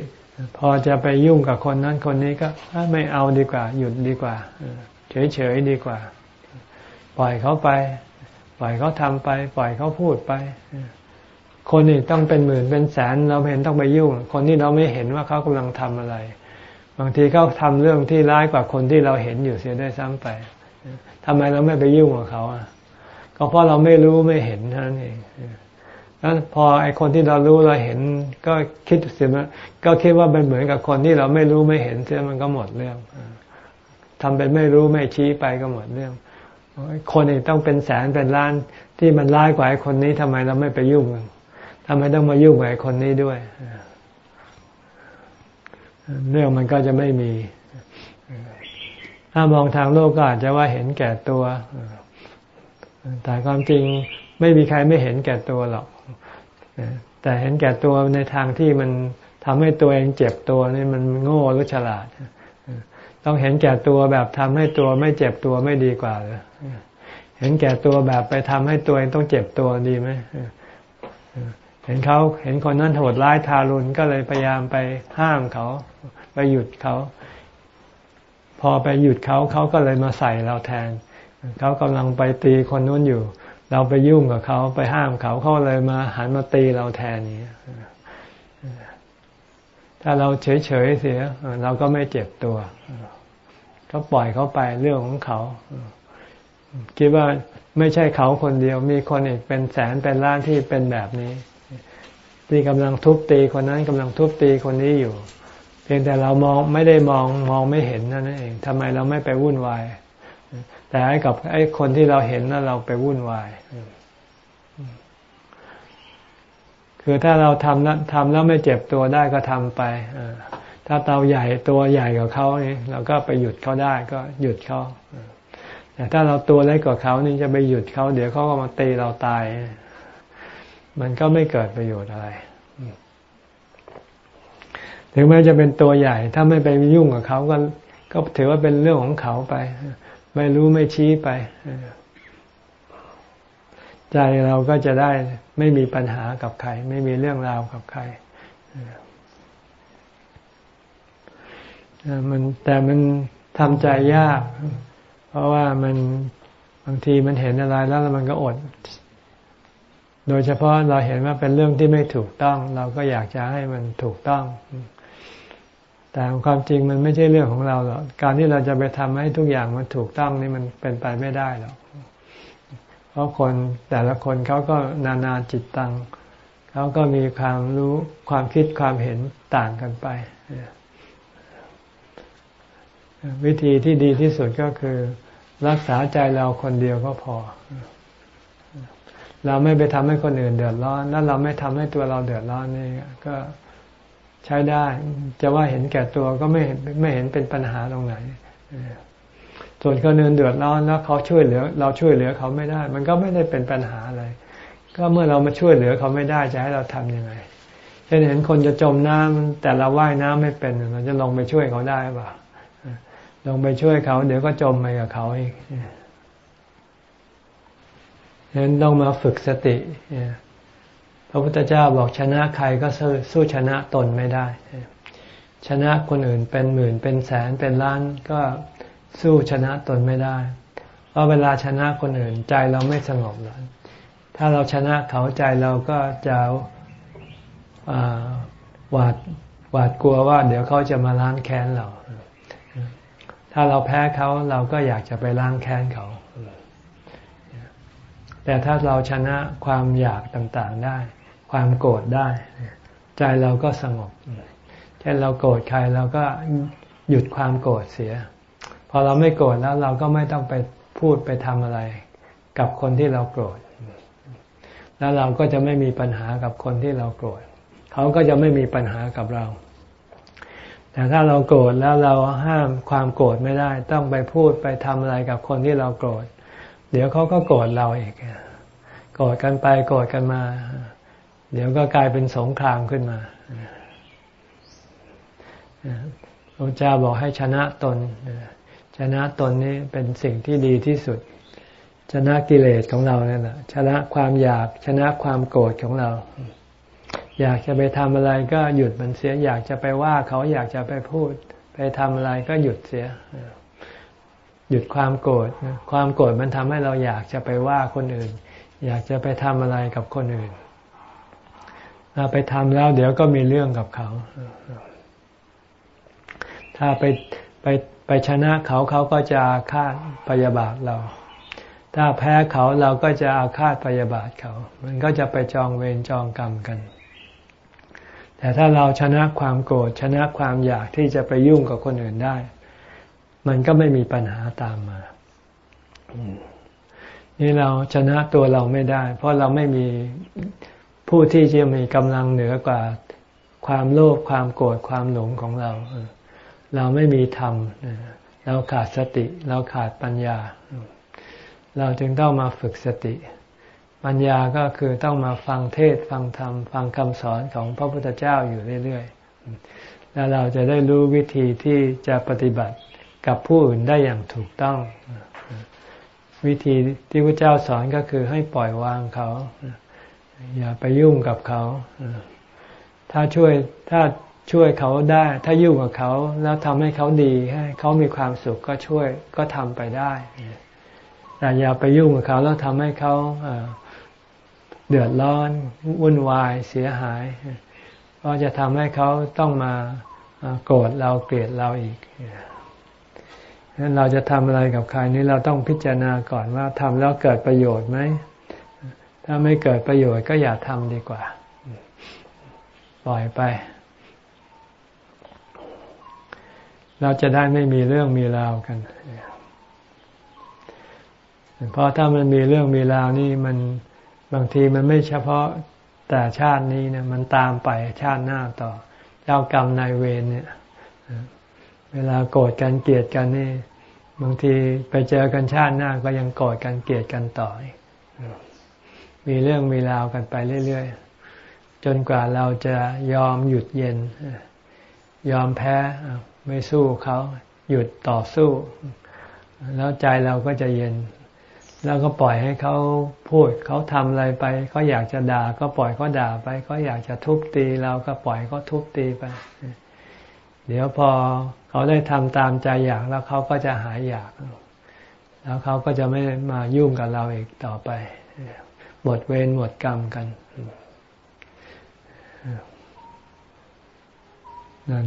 พอจะไปยุ่งกับคนนั้นคนนี้ก็ไม่เอาดีกว่า หยุดดีกว่า เฉยๆดีกว่า ปล่อยเขาไป ปล่อยเขาทำไป ปล่อยเขาพูดไป คนนี่ต้องเป็นหมื่นเป็นแสนเราเห็นต้องไปยุ่ง คนที่เราไม่เห็นว่าเขากำลังทำอะไร บางทีเขาทำเรื่องที่ร้ายกว่าคนที่เราเห็นอยู่เสียได้ซ้ำไปทำไมเราไม่ไปยุ่งกับเขาอะก็เพราะเราไม่รู้ไม่เห็นเท่านั้นเอง แล้วพอไอคนที่เรารู้เราเห็นก็คิดเสียก็คิดว่าเป็นเหมือนกับคนที่เราไม่รู้ไม่เห็นเสียมันก็หมดเรื่องทำเป็นไม่รู้ไม่ชี้ไปก็หมดเรื่อง คนอีกต้องเป็นแสนเป็นล้านที่มันร้ายกว่าไอ้คนนี้ทำไมเราไม่ไปยุ่งทำไมต้องมายุ่งกับไอ้คนนี้ด้วยเรื่องมันก็จะไม่มี ถ้ามองทางโลกก็อาจจะว่าเห็นแก่ตัว แต่ความจริงไม่มีใครไม่เห็นแก่ตัวหรอก แต่เห็นแก่ตัวในทางที่มันทำให้ตัวเองเจ็บตัวนี่มันโง่หรือฉลาด ต้องเห็นแก่ตัวแบบทำให้ตัวไม่เจ็บตัวไม่ดีกว่าเลยเห็นแก่ตัวแบบไปทำให้ตัวเองต้องเจ็บตัวดีไหมเห็นเขาเห็นคนนั้นโหดร้ายทารุณก็เลยพยายามไปห้ามเขา ไปหยุดเขา พอไปหยุดเขาเขาก็เลยมาใส่เราแทน เขากำลังไปตีคนนู้นอยู่ เราไปยุ่งกับเขาไปห้ามเขาเขาเลยมาหันมาตีเราแทนนี้ถ้าเราเฉยๆเสียเราก็ไม่เจ็บตัวก็ปล่อยเขาไปเรื่องของเขา คิดว่าไม่ใช่เขาคนเดียวมีคนอีกเป็นแสนเป็นล้านที่เป็นแบบนี้ ที่กำลังทุบตีคนนั้นกำลังทุบตีคนนี้อยู่ เพียงแต่เรามองไม่ได้มองมองไม่เห็นนั่นเองทำไมเราไม่ไปวุ่นวาย แต่ให้กับไอ้คนที่เราเห็นนั้นเราไปวุ่นวาย คือถ้าเราทำนั้นทำแล้วไม่เจ็บตัวได้ก็ทำไปถ้าเตาใหญ่ตัวใหญ่กว่าเขานี่เราก็ไปหยุดเขาได้ก็หยุดเขาแต่ถ้าเราตัวเล็กกว่าเขานี่จะไปหยุดเขาเดี๋ยวเขาก็มาตีเราตาย มันก็ไม่เกิดประโยชน์อะไรถึงแม้จะเป็นตัวใหญ่ ถ้าไม่ไปยุ่งกับเขาก็ก็ถือว่าเป็นเรื่องของเขาไป ไม่รู้ไม่ชี้ไป ใจเราก็จะได้ไม่มีปัญหากับใคร ไม่มีเรื่องราวกับใครมันแต่มันทำใจยาก เพราะว่ามันบางทีมันเห็นอะไรแล้วมันก็อด โดยเฉพาะเราเห็นว่าเป็นเรื่องที่ไม่ถูกต้อง เราก็อยากจะให้มันถูกต้อง แต่ความจริงมันไม่ใช่เรื่องของเราหรอก การที่เราจะไปทำให้ทุกอย่างมันถูกต้องนี่มันเป็นไปไม่ได้หรอก เพราะคนแต่ละคนเขาก็นานาจิตตัง เขาก็มีความรู้ความคิดความเห็นต่างกันไป วิธีที่ดีที่สุดก็คือรักษาใจเราคนเดียวก็พอ เราไม่ไปทำให้คนอื่นเดือดร้อน แล้วเราไม่ทำให้ตัวเราเดือดร้อนนี่ก็ ใช้ได้ จะว่าเห็นแก่ตัวก็ไม่ไม่เห็นเป็นปัญหาตรงไหนส่วนคนอื่นเดือดร้อนแล้วเขาช่วยเหลือ เราช่วยเหลือเขาไม่ได้ มันก็ไม่ได้เป็นปัญหาอะไร ก็เมื่อเรามาช่วยเหลือเขาไม่ได้จะให้เราทํำยังไงเช่นเห็นคนจะจมน้ำแต่เราว่ายน้ำไม่เป็นเราจะลงไปช่วยเขาได้ป่ะลงไปช่วยเขา เดี๋ยวก็จมไปกับเขาอีกฉะนั้นต้องมาฝึกสติ ระพุทธเจ้าบอกชนะใครก็สู้ชนะตนไม่ได้ ชนะคนอื่นเป็นหมื่นเป็นแสนเป็นล้านก็สู้ชนะตนไม่ได้ เพราะเวลาชนะคนอื่นใจเราไม่สงบแล้วถ้าเราชนะเขาใจเราก็จะหวาดหวาดกลัวว่า เดี๋ยวเขาจะมาล้างแค้นเรา ถ้าเราแพ้เขาเราก็อยากจะไปล้างแค้นเขา แต่ถ้าเราชนะความอยากต่างๆได้ ความโกรธได้ ใจเราก็สงบเช่นเราโกรธใครเราก็หยุดความโกรธเสีย พอเราไม่โกรธแล้วเราก็ไม่ต้องไปพูดไปทำอะไร กับคนที่เราโกรธ แล้วเราก็จะไม่มีปัญหากับคนที่เราโกรธ เขาก็จะไม่มีปัญหากับเรา แต่ถ้าเราโกรธแล้วเราห้ามความโกรธไม่ได้ ต้องไปพูดไปทำอะไรกับคนที่เราโกรธ เดี๋ยวเขาก็โกรธเราอีกโกรธกันไปโกรธกันมา เดี๋ยวก็กลายเป็นสงครามขึ้นมาพระเจ้าบอกให้ชนะตน ชนะตนนี้เป็นสิ่งที่ดีที่สุด ชนะกิเลสของเราเนี่ยนะชนะความอยากชนะความโกรธของเรา อยากจะไปทำอะไรก็หยุดมันเสีย อยากจะไปว่าเขาอยากจะไปพูด ไปทำอะไรก็หยุดเสีย หยุดความโกรธความโกรธมันทำให้เราอยากจะไปว่าคนอื่น อยากจะไปทำอะไรกับคนอื่น ไปทำแล้วเดี๋ยวก็มีเรื่องกับเขา ถ้าไปไปไปชนะเขาเขาก็จะอาฆาตพยาบาทเรา ถ้าแพ้เขาเราก็จะอาฆาตพยาบาทเขา มันก็จะไปจองเวรจองกรรมกัน แต่ถ้าเราชนะความโกรธชนะความอยากที่จะไปยุ่งกับคนอื่นได้ มันก็ไม่มีปัญหาตามมา นี่เราชนะตัวเราไม่ได้ เพราะเราไม่มี ผู้ที่จะมีกำลังเหนือกว่าความโลภความโกรธความหลงของเรา เราไม่มีธรรม เราขาดสติ เราขาดปัญญา เราจึงต้องมาฝึกสติ ปัญญาก็คือต้องมาฟังเทศฟังธรรม ฟังคำสอนของพระพุทธเจ้าอยู่เรื่อยๆ แล้วเราจะได้รู้วิธีที่จะปฏิบัติกับผู้อื่นได้อย่างถูกต้อง วิธีที่พระเจ้าสอนก็คือให้ปล่อยวางเขา อย่าไปยุ่งกับเขา ถ้าช่วยถ้าช่วยเขาได้ ถ้ายุ่งกับเขาแล้วทำให้เขาดีให้เขามีความสุขก็ช่วยก็ทำไปได้แต่อย่าไปยุ่งกับเขาแล้วทำให้เขาเดือดร้อนวุ่นวายเสียหายเพราะจะทำให้เขาต้องมาโกรธเราเกลียดเราอีกฉะนั้นเราจะทำอะไรกับใครนี้เราต้องพิจารณาก่อนว่าทำแล้วเกิดประโยชน์ไหม ถ้าไม่เกิดประโยชน์ก็อย่าทำดีกว่า ปล่อยไป เราจะได้ไม่มีเรื่องมีราวกันเพราะถ้ามันมีเรื่องมีราวนี่มันบางทีมันไม่เฉพาะแต่ชาตินี้เนี่ยมันตามไปชาติหน้าต่อ เจ้ากรรมนายเวรเนี่ย เวลาโกรธกันเกลียดกันนี่ บางทีไปเจอกันชาติหน้าก็ยังโกรธกันเกลียดกันต่อ มีเรื่องมีราวกันไปเรื่อยๆ จนกว่าเราจะยอมหยุดเย็น ยอมแพ้ไม่สู้เขาหยุดต่อสู้ แล้วใจเราก็จะเย็น แล้วก็ปล่อยให้เขาพูดเขาทำอะไรไปเขาอยากจะด่าก็ปล่อยเขาด่าไปเขาอยากจะทุบตีเราก็ปล่อยเขาทุบตีไป เดี๋ยวพอเขาได้ทำตามใจอยากแล้วเขาก็จะหายอยาก แล้วเขาก็จะไม่มายุ่งกับเราอีกต่อไป หมดเวรหมดกรรมกัน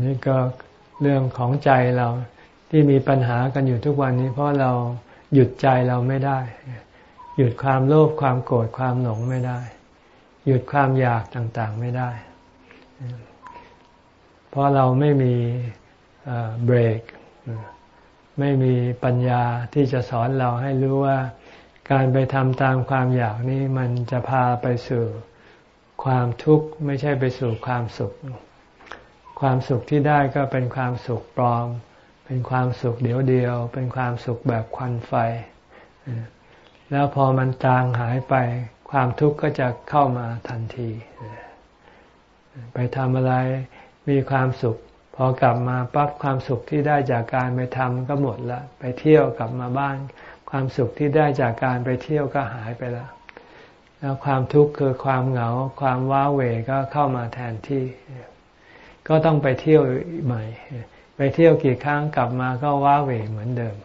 นี่ก็เรื่องของใจเราที่มีปัญหากันอยู่ทุกวันนี้ เพราะเราหยุดใจเราไม่ได้ หยุดความโลภความโกรธความหลงไม่ได้ หยุดความอยากต่างๆไม่ได้ เพราะเราไม่มีเบรก ไม่มีปัญญาที่จะสอนเราให้รู้ว่า การไปทำตามความอยากนี้มันจะพาไปสู่ความทุกข์ไม่ใช่ไปสู่ความสุข ความสุขที่ได้ก็เป็นความสุขปลอม เป็นความสุขเดียวเดียว เป็นความสุขแบบควันไฟ แล้วพอมันจางหายไป ความทุกข์ก็จะเข้ามาทันที ไปทำอะไรมีความสุข พอกลับมาปั๊บความสุขที่ได้จากการไปทำก็หมดละ ไปเที่ยวกลับมาบ้าน ความสุขที่ได้จากการไปเที่ยวก็หายไปแล้ว แล้วความทุกข์คือความเหงา ความว้าเหวก็เข้ามาแทนที่ ก็ต้องไปเที่ยวใหม่ ไปเที่ยวกี่ครั้งกลับมาก็ว้าเหวเหมือนเดิม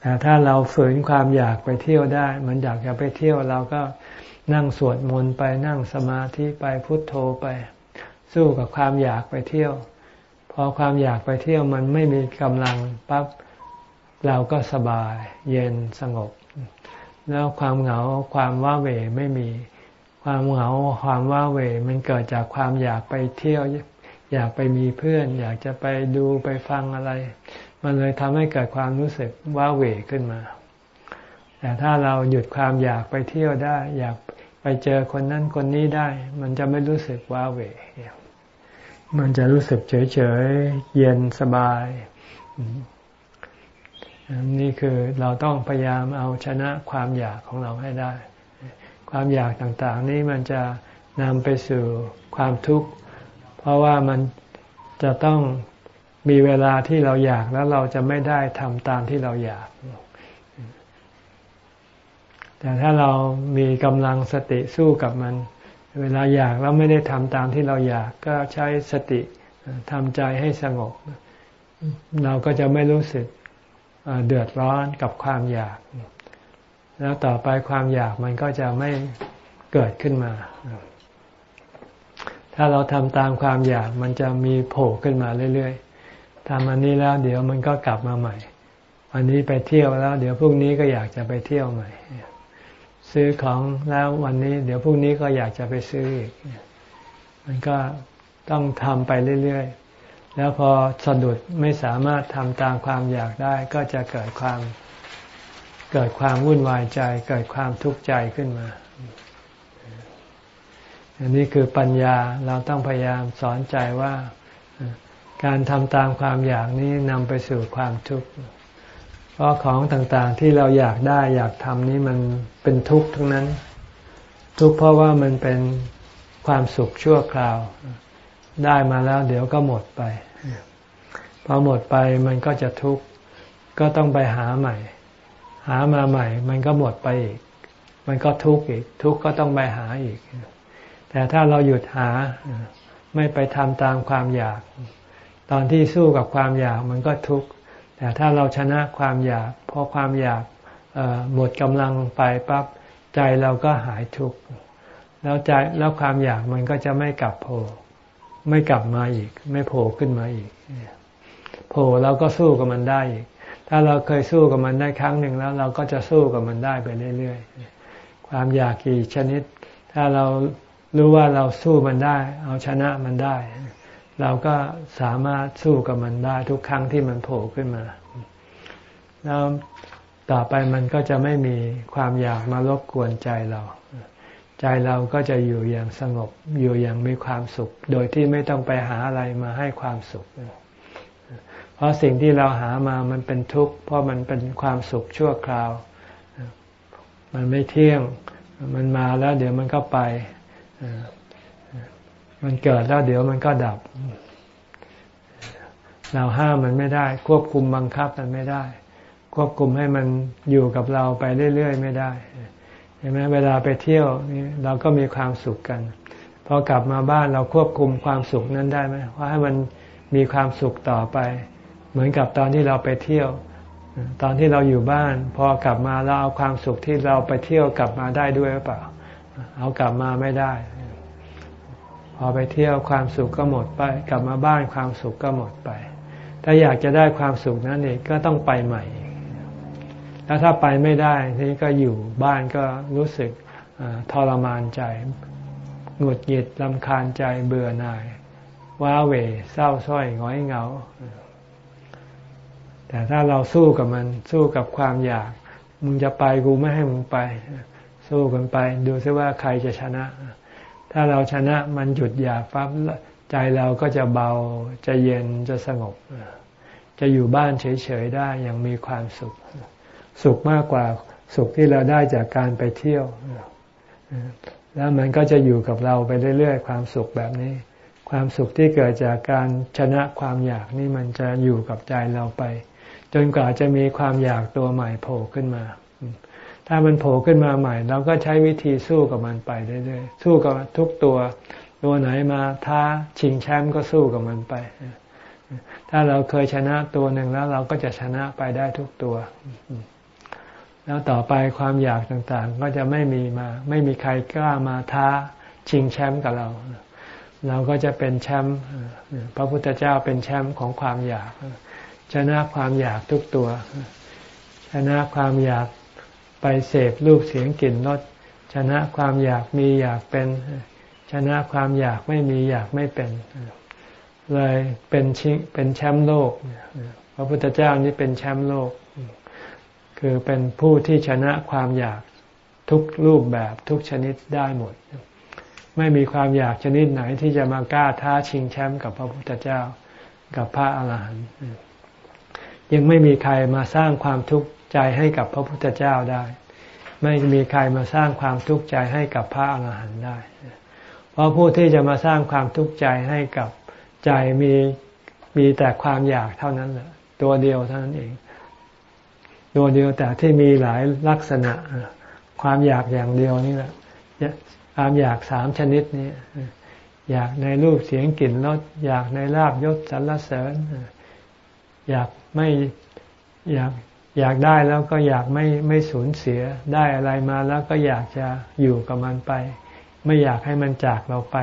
แต่ถ้าเราฝืนความอยากไปเที่ยวได้ มันอยากจะไปเที่ยวเราก็นั่งสวดมนต์ไปนั่งสมาธิไปพุทโธไป สู้กับความอยากไปเที่ยว พอความอยากไปเที่ยวมันไม่มีกำลังปั๊บ เราก็สบายเย็นสงบ แล้วความเหงาความว้าเหวไม่มี ความเหงาความว้าเหวมันเกิดจากความอยากไปเที่ยว อยากไปมีเพื่อน อยากจะไปดูไปฟังอะไร มันเลยทำให้เกิดความรู้สึกว้าเหวขึ้นมา แต่ถ้าเราหยุดความอยากไปเที่ยวได้ อยากไปเจอคนนั้นคนนี้ได้ มันจะไม่รู้สึกว้าเหวมันจะรู้สึกเฉยเฉยเย็นสบาย นี่คือเราต้องพยายามเอาชนะความอยากของเราให้ได้ ความอยากต่างๆ นี้มันจะนำไปสู่ความทุกข์ เพราะว่ามันจะต้องมีเวลาที่เราอยากแล้วเราจะไม่ได้ทำตามที่เราอยาก แต่ถ้าเรามีกำลังสติสู้กับมัน เวลาอยากแล้วไม่ได้ทำตามที่เราอยาก ก็ใช้สติทำใจให้สงบ เราก็จะไม่รู้สึก เดือดร้อนกับความอยาก แล้วต่อไปความอยากมันก็จะไม่เกิดขึ้นมา ถ้าเราทำตามความอยากมันจะมีโผล่ขึ้นมาเรื่อยๆทำอันนี้แล้วเดี๋ยวมันก็กลับมาใหม่ วันนี้ไปเที่ยวแล้ว เดี๋ยวพรุ่งนี้ก็อยากจะไปเที่ยวใหม่ ซื้อของแล้ววันนี้ เดี๋ยวพรุ่งนี้ก็อยากจะไปซื้ออีก มันก็ต้องทำไปเรื่อยๆ แล้วพอสะดุดไม่สามารถทำตามความอยากได้ ก็จะเกิดความเกิดความวุ่นวายใจ เกิดความทุกข์ใจขึ้นมา อันนี้คือปัญญาเราต้องพยายามสอนใจว่าการทำตามความอยากนี้นำไปสู่ความทุกข์เพราะของต่างๆที่เราอยากได้อยากทำนี้มันเป็นทุกข์ทั้งนั้น ทุกข์เพราะว่ามันเป็นความสุขชั่วคราว ได้มาแล้วเดี๋ยวก็หมดไป พอหมดไปมันก็จะทุกข์ก็ต้องไปหาใหม่ หามาใหม่ มันก็หมดไปอีก มันก็ทุกข์อีก ทุกข์ก็ต้องไปหาอีก แต่ถ้าเราหยุดหาไม่ไปทำตามความอยาก ตอนที่สู้กับความอยากมันก็ทุกข์แต่ถ้าเราชนะความอยากพอความอยากหมดกำลังไปปั๊บใจเราก็หายทุกข์แล้วใจแล้วความอยากมันก็จะไม่กลับโผล่ไม่กลับมาอีก ไม่โผล่ขึ้นมาอีก โผล่เราก็สู้กับมันได้อีกถ้าเราเคยสู้กับมันได้ครั้งหนึ่งแล้ว เราก็จะสู้กับมันได้ไปเรื่อยๆ ความอยากกี่ชนิด ถ้าเรารู้ว่าเราสู้มันได้ เอาชนะมันได้ เราก็สามารถสู้กับมันได้ ทุกครั้งที่มันโผล่ขึ้นมา แล้วต่อไปมันก็จะไม่มีความอยากมารบกวนใจเรา ใจเราก็จะอยู่อย่างสงบอยู่อย่างมีความสุข โดยที่ไม่ต้องไปหาอะไรมาให้ความสุข เพราะสิ่งที่เราหามามันเป็นทุกข์ เพราะมันเป็นความสุขชั่วคราว มันไม่เที่ยง มันมาแล้วเดี๋ยวมันก็ไป มันเกิดแล้วเดี๋ยวมันก็ดับ เราห้ามมันไม่ได้ ควบคุมบังคับมันไม่ได้ ควบคุมให้มันอยู่กับเราไปเรื่อยๆไม่ได้เห็นไหมเวลาไปเที่ยวนี่เราก็มีความสุขกันพอกลับมาบ้านเราควบคุมความสุขนั้นได้ไหมว่าให้มันมีความสุขต่อไป เหมือนกับตอนที่เราไปเที่ยว ตอนที่เราอยู่บ้าน พอกลับมาเราเอาความสุขที่เราไปเที่ยวกลับมาได้ด้วยหรือเปล่า เอากลับมาไม่ได้ พอไปเที่ยวความสุขก็หมดไป กลับมาบ้านความสุขก็หมดไป ถ้าอยากจะได้ความสุขนั้นเองก็ต้องไปใหม่ แล้วถ้าไปไม่ได้นี่ก็อยู่บ้านก็รู้สึกทรมานใจหงุดหงิดลำคาญใจเบื่อหน่าย ว้าเหวเศร้าส้อยง้อยเหงา แต่ถ้าเราสู้กับมันสู้กับความอยาก มึงจะไปกูไม่ให้มึงไป สู้กันไป ดูซิว่าใครจะชนะ ถ้าเราชนะมันหยุดอยากปั๊บใจเราก็จะเบาจะเย็นจะสงบ จะอยู่บ้านเฉยๆได้อย่างมีความสุข สุขมากกว่าสุขที่เราได้จากการไปเที่ยว แล้วมันก็จะอยู่กับเราไปเรื่อยๆ ความสุขแบบนี้ ความสุขที่เกิดจากการชนะความอยากนี่มันจะอยู่กับใจเราไป จนกว่าจะมีความอยากตัวใหม่โผล่ขึ้นมา ถ้ามันโผล่ขึ้นมาใหม่ เราก็ใช้วิธีสู้กับมันไปเรื่อยๆสู้กับทุกตัว ตัวไหนมาท้าชิงแชมป์ก็สู้กับมันไป ถ้าเราเคยชนะตัวหนึ่งแล้ว เราก็จะชนะไปได้ทุกตัว แล้วต่อไปความอยากต่างๆ ก็จะไม่มีมา ไม่มีใครกล้ามาท้าชิงแชมป์กับเราเราก็จะเป็นแชมป์พระพุทธเจ้าเป็นแชมป์ของความอยาก ชนะความอยากทุกตัว ชนะความอยากไปเสพรูปเสียงกลิ่นรสชนะความอยากมีอยากเป็น ชนะความอยากไม่มีอยากไม่เป็น เลยเป็นชิเป็นแชมป์โลกพระพุทธเจ้านี่เป็นแชมป์โลก คือเป็นผู้ที่ชนะความอยากทุกรูปแบบทุกชนิดได้หมด ไม่มีความอยากชนิดไหนที่จะมากล้าท้าชิงแชมป์กับพระพุทธเจ้ากับพระอาหารหันต์ ยังไม่มีใครมาสร้างความทุกข์ใจให้กับพระพุทธเจ้าได้ ไม่มีใครมาสร้างความทุกข์ใจให้กับพระอรหันต์ได้ เพราะผู้ที่จะมาสร้างความทุกข์ใจให้กับใจมีมีแต่ความอยากเท่านั้นแหละตัวเดียวเท่านั้นเอง ตัวเดียวแต่ที่มีหลายลักษณะ ความอยากอย่างเดียวนี่แหละความอยากสามชนิดนี้อยากในรูปเสียงกลิ่นรสอยากในลาบยศสรรเสริญ อยากไม่อยากอยากได้แล้วก็อยากไม่ไม่สูญเสียได้อะไรมาแล้วก็อยากจะอยู่กับมันไป ไม่อยากให้มันจากเราไป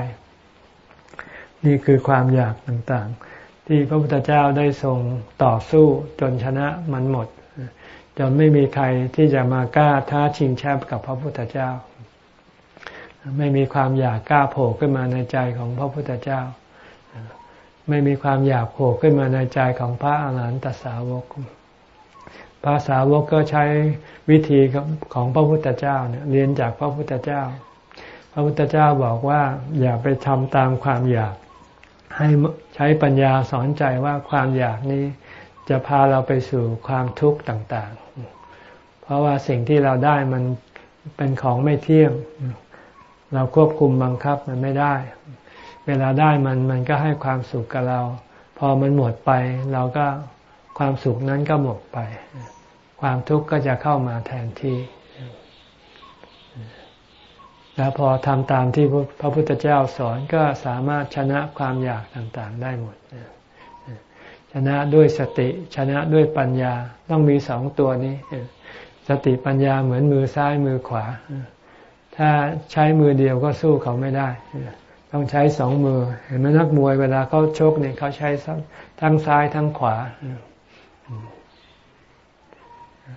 นี่คือความอยากต่างๆ ที่พระพุทธเจ้าได้ทรงต่อสู้จนชนะมันหมด จนไม่มีใครที่จะมากล้าท้าชิงแชมป์กับพระพุทธเจ้า ไม่มีความอยากกล้าโผล่ขึ้นมาในใจของพระพุทธเจ้า ไม่มีความอยากโผล่ขึ้นมาในใจของพระอาหารหันตสาวก พระสาวกก็ใช้วิธีของพระพุทธเจ้าเนี่ยเรียนจากพระพุทธเจ้า พระพุทธเจ้าบอกว่าอย่าไปทำตามความอยาก ให้ใช้ปัญญาสอนใจว่าความอยากนี้จะพาเราไปสู่ความทุกข์ต่าง ๆ เพราะว่าสิ่งที่เราได้มันเป็นของไม่เที่ยง เราควบคุมบังคับมันไม่ได้ เวลาได้มันมันก็ให้ความสุขกับเรา พอมันหมดไป เราก็ความสุขนั้นก็หมดไป ความทุกข์ก็จะเข้ามาแทนที่ แล้วพอทำตามที่พระพุทธเจ้าสอนก็สามารถชนะความอยากต่างๆ ได้หมด ชนะด้วยสติ ชนะด้วยปัญญาต้องมีสองตัวนี้สติปัญญาเหมือนมือซ้ายมือขวา ถ้าใช้มือเดียวก็สู้เขาไม่ได้ ต้องใช้สองมือ เห็นไหมนักมวยเวลาเขาชกเนี่ยเขาใช้ทั้งซ้ายทั้งขวา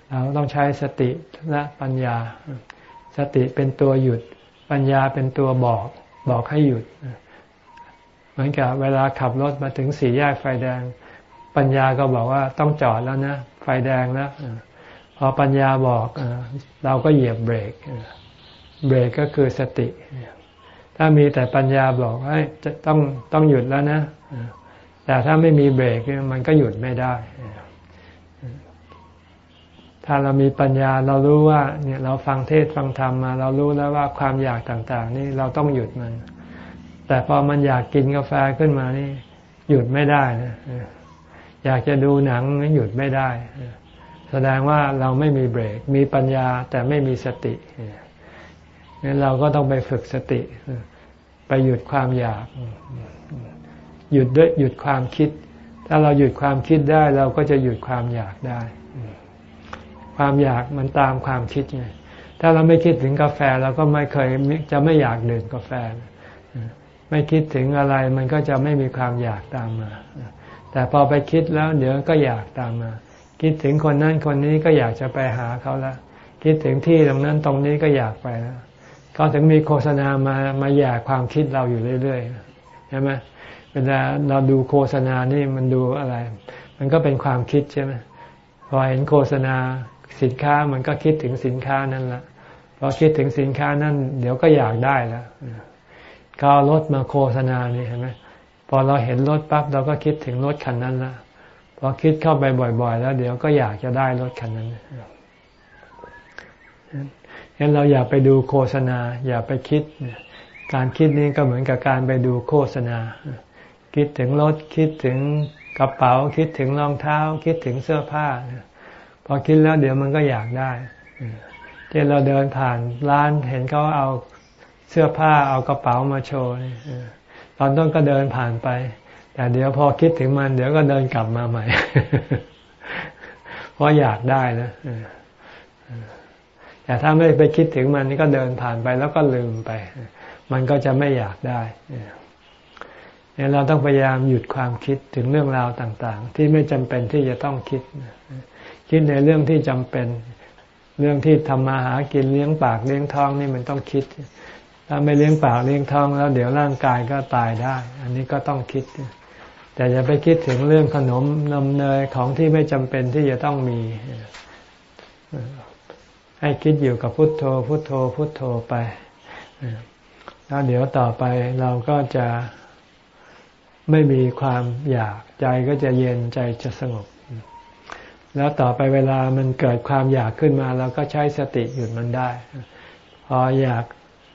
เราต้องใช้สติและปัญญา สติเป็นตัวหยุด ปัญญาเป็นตัวบอก บอกให้หยุด เหมือนกับเวลาขับรถมาถึงสี่แยกไฟแดง ปัญญาก็บอกว่าต้องจอดแล้วนะ ไฟแดงแล้วพอปัญญาบอกเราก็เหยียบเบรก เบรกก็คือสติ ถ้ามีแต่ปัญญาบอกให้จะต้องต้องหยุดแล้วนะ แต่ถ้าไม่มีเบรกมันก็หยุดไม่ได้ ถ้าเรามีปัญญาเรารู้ว่าเนี่ยเราฟังเทศฟังธรรมมา เรารู้แล้วว่าความอยากต่าง ๆ นี่เราต้องหยุดมัน แต่พอมันอยากกินกาแฟขึ้นมานี่ หยุดไม่ได้นะอยากจะดูหนังหยุดไม่ได้ แสดงว่าเราไม่มีเบรก มีปัญญาแต่ไม่มีสติ งั้นเราก็ต้องไปฝึกสติ ไปหยุดความอยาก หยุดด้วยหยุดความคิด ถ้าเราหยุดความคิดได้เราก็จะหยุดความอยากได้ ความอยากมันตามความคิดไงถ้าเราไม่คิดถึงกาแฟเราก็ไม่เคยจะไม่อยากดื่มกาแฟ ไม่คิดถึงอะไรมันก็จะไม่มีความอยากตามมา แต่พอไปคิดแล้วเดี๋ยวก็อยากตามมา คิดถึงคนนั้นคนนี้ก็อยากจะไปหาเขาละคิดถึงที่ตรงนั้นตรงนี้ก็อยากไปแล้ว เขาถึงมีโฆษณามามาอยาความคิดเราอยู่เรื่อยๆใช่ไหมเวลาเราดูโฆษณานี่มันดูอะไร มันก็เป็นความคิดใช่ไหมพอเห็นโฆษณาสินค้ามันก็คิดถึงสินค้านั่นละพอคิดถึงสินค้านั่นเดี๋ยวก็อยากได้แล้วก็รถมาโฆษณานี่เห็นไหมพอเราเห็นรถปั๊บเราก็คิดถึงรถคันนั้นละพอคิดเข้าไปบ่อย ๆ แล้ว เดี๋ยวก็อยากจะได้รถคันนั้น งั้นเราอย่าไปดูโฆษณา อย่าไปคิด การคิดนี้ก็เหมือนกับการไปดูโฆษณา คิดถึงรถคิดถึงกระเป๋า คิดถึงรองเท้า คิดถึงเสื้อผ้า พอคิดแล้วเดี๋ยวมันก็อยากได้เช่นเราเดินผ่านร้านเห็นเขาเอาเสื้อผ้าเอากระเป๋ามาโชว์ตอนต้นก็เดินผ่านไป แต่เดี๋ยวพอคิดถึงมันเดี๋ยวก็เดินกลับมาใหม่ เพราะอยากได้นะ แต่ถ้าไม่ไปคิดถึงมันนี่ก็เดินผ่านไปแล้วก็ลืมไป มันก็จะไม่อยากได้เนี่ยเราต้องพยายามหยุดความคิดถึงเรื่องราวต่างๆ ที่ไม่จำเป็นที่จะต้องคิด คิดในเรื่องที่จำเป็น เรื่องที่ทำมาหากินเลี้ยงปากเลี้ยงท้องนี่มันต้องคิด ถ้าไม่เลี้ยงปากเลี้ยงท้องแล้ว เดี๋ยวร่างกายก็ตายได้ อันนี้ก็ต้องคิด แต่อย่าไปคิดถึงเรื่องขนมนมเนยของที่ไม่จำเป็นที่จะต้องมี ให้คิดอยู่กับพุทโธ พุทโธ พุทโธไปแล้วเดี๋ยวต่อไปเราก็จะไม่มีความอยากใจก็จะเย็นใจจะสงบ แล้วต่อไปเวลามันเกิดความอยากขึ้นมาเราก็ใช้สติหยุดมันได้ พออยาก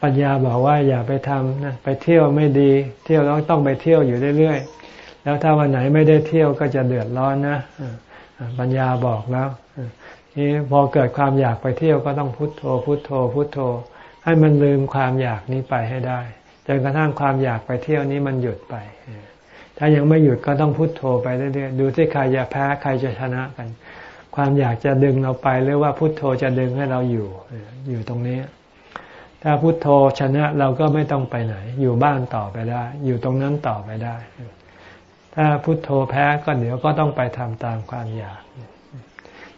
ปัญญาบอกว่าอย่าไปทำนะไปเที่ยวไม่ดี เที่ยวแล้วต้องไปเที่ยวอยู่เรื่อยๆแล้วถ้าวันไหนไม่ได้เที่ยวก็จะเดือดร้อนนะปัญญาบอกแล้ว นี่พอเกิดความอยากไปเที่ยวก็ต้องพุโทโธ พุโทโธ พุโทโธ ให้มันลืมความอยากนี้ไปให้ได้จนกระทั่งความอยากไปเที่ยวนี้มันหยุดไป ถ้ายังไม่หยุดก็ต้องพุโทโธไปเรื่อยๆดูที่ใครจะแพ้ใครจะชนะกัน ความอยากจะดึงเราไปหรือว่าพุโทโธจะดึงให้เราอยู่อยู่ตรงนี้ ถ้าพุโทโธชนะเราก็ไม่ต้องไปไหน อยู่บ้านต่อไปได้ อยู่ตรงนั้นต่อไปได้ ถ้าพุโทโธแพ้ก็เดี๋ยวก็ต้องไปทำตามความอยาก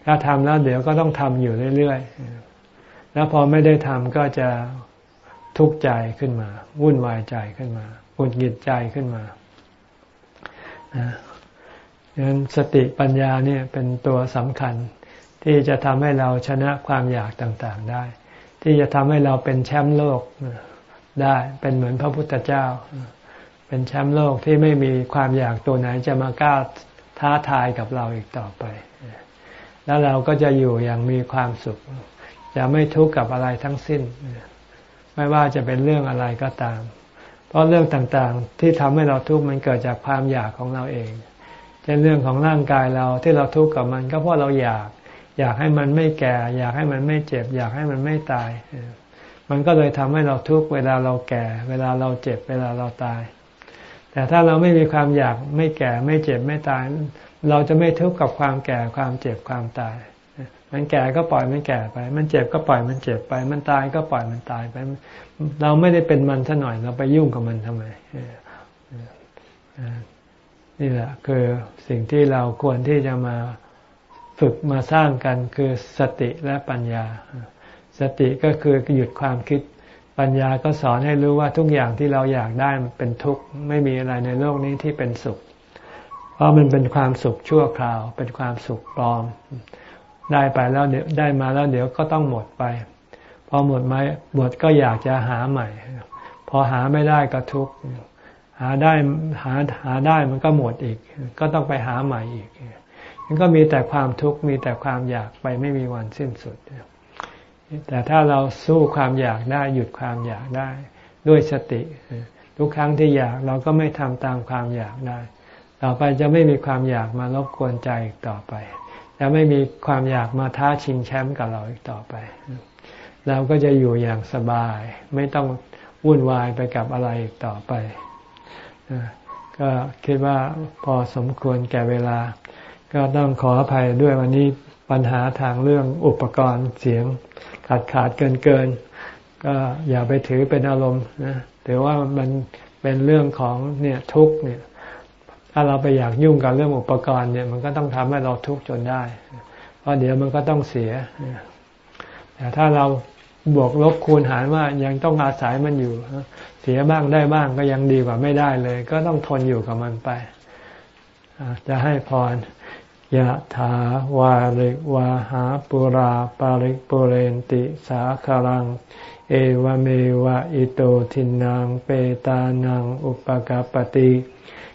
ถ้าทำแล้วเดี๋ยวก็ต้องทำอยู่เรื่อยๆ แล้วพอไม่ได้ทำก็จะทุกข์ใจขึ้นมา วุ่นวายใจขึ้นมาหุดหงิดใจขึ้นมาดังนั้นสติปัญญาเนี่ยเป็นตัวสำคัญที่จะทำให้เราชนะความอยากต่างๆได้ ที่จะทำให้เราเป็นแชมป์โลกได้เป็นเหมือนพระพุทธเจ้า เป็นแชมป์โลกที่ไม่มีความอยากตัวไหนจะมากล้าท้าทายกับเราอีกต่อไป แล้วเราก็จะอยู่อย่างมีความสุข จะไม่ทุกข์กับอะไรทั้งสิ้น ไม่ว่าจะเป็นเรื่องอะไรก็ตาม เพราะเรื่องต่างๆที่ทำให้เราทุกข์มันเกิดจากความอยากของเราเองเช่นเรื่องของร่างกายเราที่เราทุกข์กับมันก็เพราะเราอยาก อยากให้มันไม่แก่ อยากให้มันไม่เจ็บ อยากให้มันไม่ตาย มันก็เลยทำให้เราทุกข์เวลาเราแก่ เวลาเราเจ็บ เวลาเราตาย แต่ถ้าเราไม่มีความอยากไม่แก่ไม่เจ็บไม่ตาย เราจะไม่ทุกข์กับความแก่ความเจ็บความตาย มันแก่ก็ปล่อยมันแก่ไป มันเจ็บก็ปล่อยมันเจ็บไป มันตายก็ปล่อยมันตายไป เราไม่ได้เป็นมันซะหน่อยเราไปยุ่งกับมันทำไมนี่แหละคือสิ่งที่เราควรที่จะมาฝึกมาสร้างกันคือสติและปัญญา สติก็คือหยุดความคิดปัญญาก็สอนให้รู้ว่าทุกอย่างที่เราอยากได้เป็นทุกข์ไม่มีอะไรในโลกนี้ที่เป็นสุข เพราะมันเป็นความสุขชั่วคราว เป็นความสุขปลอม ได้ไปแล้วเดี๋ยวได้มาแล้วเดี๋ยวก็ต้องหมดไป พอหมดไหมหมดก็อยากจะหาใหม่ พอหาไม่ได้ก็ทุกข์หาได้หาหาได้มันก็หมดอีก ก็ต้องไปหาใหม่อีกมันก็มีแต่ความทุกข์มีแต่ความอยากไปไม่มีวันสิ้นสุด แต่ถ้าเราสู้ความอยากได้หยุดความอยากได้ ด้วยสติ ทุกครั้งที่อยากเราก็ไม่ทำตามความอยากได้ ต่อไปจะไม่มีความอยากมารบกวนใจอีกต่อไป จะไม่มีความอยากมาท้าชิงแชมป์กับเราอีกต่อไป เราก็จะอยู่อย่างสบาย ไม่ต้องวุ่นวายไปกับอะไรอีกต่อไป ก็คิดว่าพอสมควรแก่เวลา ก็ต้องขออภัยด้วยวันนี้ปัญหาทางเรื่องอุปกรณ์เสียงขาดขาดเกินเกิน ก็อย่าไปถือเป็นอารมณ์นะถือว่ามันเป็นเรื่องของเนี่ยทุกเนี่ย ถ้าเราไปอยากยุ่งกับเรื่องอุปกรณ์เนี่ยมันก็ต้องทำให้เราทุกข์จนได้ เพราะเดี๋ยวมันก็ต้องเสีย แต่ถ้าเราบวกลบคูณหารว่ายังต้องอาศัยมันอยู่ เสียบ้างได้บ้างก็ยังดีกว่าไม่ได้เลย ก็ต้องทนอยู่กับมันไป จะให้พรยะถาวาริวาหาปุราปาริปุเรนติสาคารัง เอวเมวะอิโตทินังเปตานังอุปกาปติ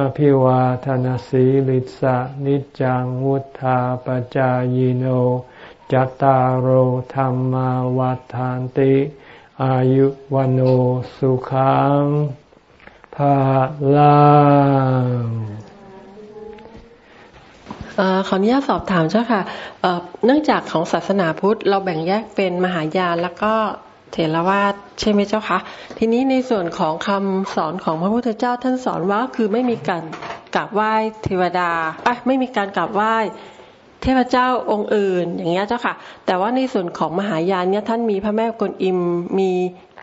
อภิวาทนสีลิสะนิจังวุธาปจายโนจตารโหธรรมวัฏานติ อายุวันโอสุขังภาลังขออนุญาตสอบถามเจ้าค่ะเนื่องจากของศาสนาพุทธ เราแบ่งแยกเป็นมหายานแล้วก็ เถรวาทใช่ไหมเจ้าคะทีนี้ในส่วนของคำสอนของพระพุทธเจ้าท่านสอนว่าคือไม่มีการกราบไหว้เทวดาไม่มีการกราบไหว้เทพเจ้าองค์อื่นอย่างเงี้ยเจ้าค่ะ แต่ว่าในส่วนของมหายานเนี่ยท่านมีพระแม่กวนอิมมี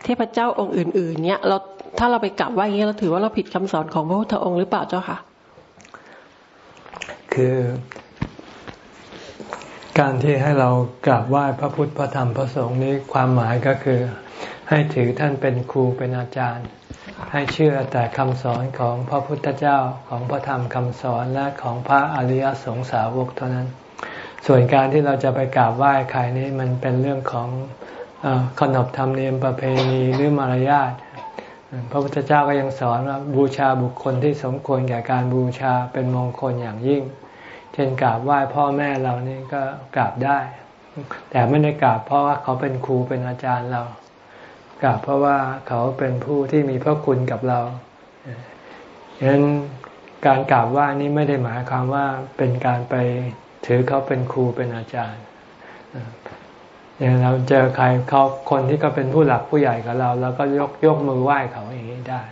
เทพเจ้าองค์อื่น ๆ เนี่ยเราถ้าเราไปกราบไหว้อย่างเงี้ยเราถือว่าเราผิดคำสอนของพระพุทธองค์หรือเปล่าเจ้าค่ะ คือ การที่ให้เรากราบไหว้พระพุทธพระธรรมพระสงฆ์นี้ความหมายก็คือ ให้ถือท่านเป็นครูเป็นอาจารย์ ให้เชื่อแต่คำสอนของพระพุทธเจ้าของพระธรรมคำสอนและของพระอริยสงสาวกเท่านั้น ส่วนการที่เราจะไปกราบไหว้ใครนี้มันเป็นเรื่องของขนบธรรมเนียมประเพณีหรือมารยาทพระพุทธเจ้าก็ยังสอนว่าบูชาบุคคลที่สมควรแก่การบูชาเป็นมงคลอย่างยิ่ง เช่นกราบไหว้พ่อแม่เรานี่ก็กราบได้ แต่ไม่ได้กราบเพราะว่าเขาเป็นครูเป็นอาจารย์เรา กราบเพราะว่าเขาเป็นผู้ที่มีพระคุณกับเราฉะนั้นการกราบไหว้นี้ไม่ได้หมายความว่าเป็นการไปถือเขาเป็นครูเป็นอาจารย์อย่างเราเจอใครเขาคนที่ก็เป็นผู้หลักผู้ใหญ่กับเราเราก็ยกยกมือไหว้เขาอย่างนี้ได้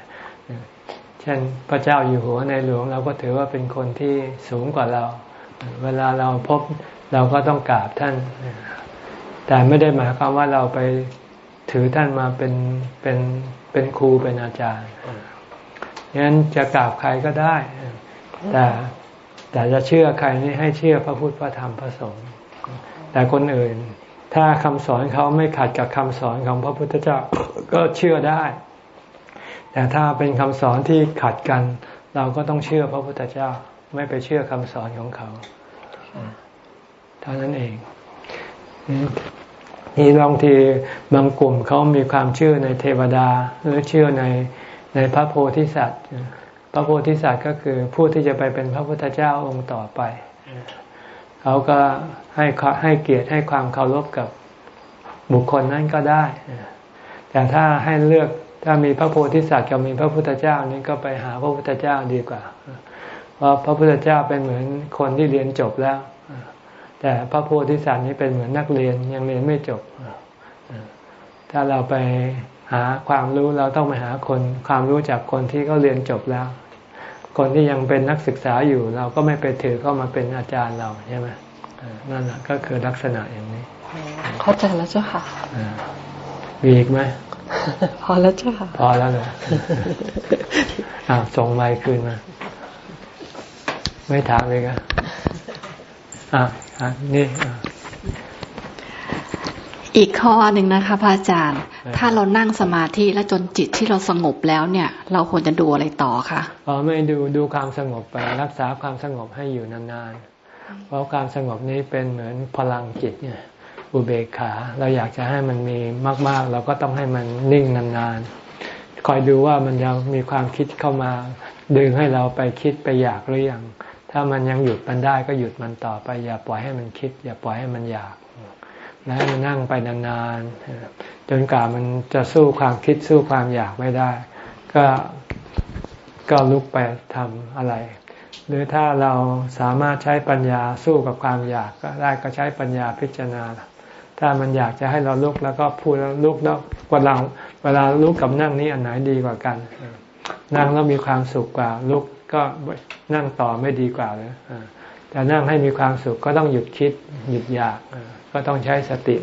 เช่นพระเจ้าอยู่หัวในหลวงเราก็ถือว่าเป็นคนที่สูงกว่าเรา เวลาเราพบเราก็ต้องกราบท่าน แต่ไม่ได้หมายความว่าเราไปถือท่านมาเป็นเป็นเป็นครูเป็นอาจารย์งั้นจะกราบใครก็ได้ แต่แต่จะเชื่อใครนี่ให้เชื่อพระพุทธพระธรรมพระสงฆ์แต่คนอื่น ถ้าคำสอนเขาไม่ขัดกับคำสอนของพระพุทธเจ้าก็เชื่อได้ แต่ถ้าเป็นคำสอนที่ขัดกัน เราก็ต้องเชื่อพระพุทธเจ้า ไม่ไปเชื่อคำสอนของเขาเท่านั้นเองนี่บางทีบางกลุ่มเขามีความเชื่อในเทวดา หรือเชื่อในในพระโพธิสัตว์ พระโพธิสัตว์ก็คือผู้ที่จะไปเป็นพระพุทธเจ้าองค์ต่อไป เขาก็ให้ให้เกียรติให้ความเคารพกับบุคคลนั้นก็ได้ แต่ถ้าให้เลือกถ้ามีพระโพธิสัตว์กับมีพระพุทธเจ้านี่ก็ไปหาพระพุทธเจ้าดีกว่า ราะพระพุทธเจ้าเป็นเหมือนคนที่เรียนจบแล้ว แต่พระโพธิสัตว์นี้เป็นเหมือนนักเรียนยังเรียนไม่จบ ถ้าเราไปหาความรู้เราต้องไปหาคนความรู้จากคนที่เขาเรียนจบแล้ว คนที่ยังเป็นนักศึกษาอยู่ เราก็ไม่ไปถือเข้ามาเป็นอาจารย์เราใช่ไหมนั่นแหละก็คือลักษณะอย่างนี้เข้าใจแล้วเจ้าค่ะมีอีกไหมพอแล้วเจ้าค่ะ พอแล้วเลยอ่าส่งไมค์คืนมา ไม่ถามเลยกันอ่าอ่านี่อีกข้อหนึ่งนะคะพระอาจารย์ ถ้าเรานั่งสมาธิแล้วจนจิตที่เราสงบแล้วเนี่ย เราควรจะดูอะไรต่อคะอ๋อไม่ดูดูความสงบไปรักษาความสงบให้อยู่นานเพราะความสงบนี้เป็นเหมือนพลังจิตเนี่ยอุเบกขา เราอยากจะให้มันมีมาก ๆ เราก็ต้องให้มันนิ่งนานๆ คอยดูว่ามันยังมีความคิดเข้ามา ดึงให้เราไปคิดไปอยากหรือยัง ถ้ามันยังหยุดมันได้ก็หยุดมันต่อไป อย่าปล่อยให้มันคิด อย่าปล่อยให้มันอยากแล้วให้มันนั่งไปนานๆจนกว่ามันจะสู้ความคิดสู้ความอยากไม่ได้ ก็ก็ลุกไปทำอะไร หรือถ้าเราสามารถใช้ปัญญาสู้กับความอยากก็ได้ก็ใช้ปัญญาพิจารณา ถ้ามันอยากจะให้เราลุกแล้วก็พูดแล้วลุกแล้วเวลาเวลาลุกกับนั่งนี้อันไหนดีกว่ากัน นั่งแล้วมีความสุขกว่าลุก ก็นั่งต่อไม่ดีกว่าเลยแต่นั่งให้มีความสุขก็ต้องหยุดคิดหยุดอยากก็ต้องใช้สติ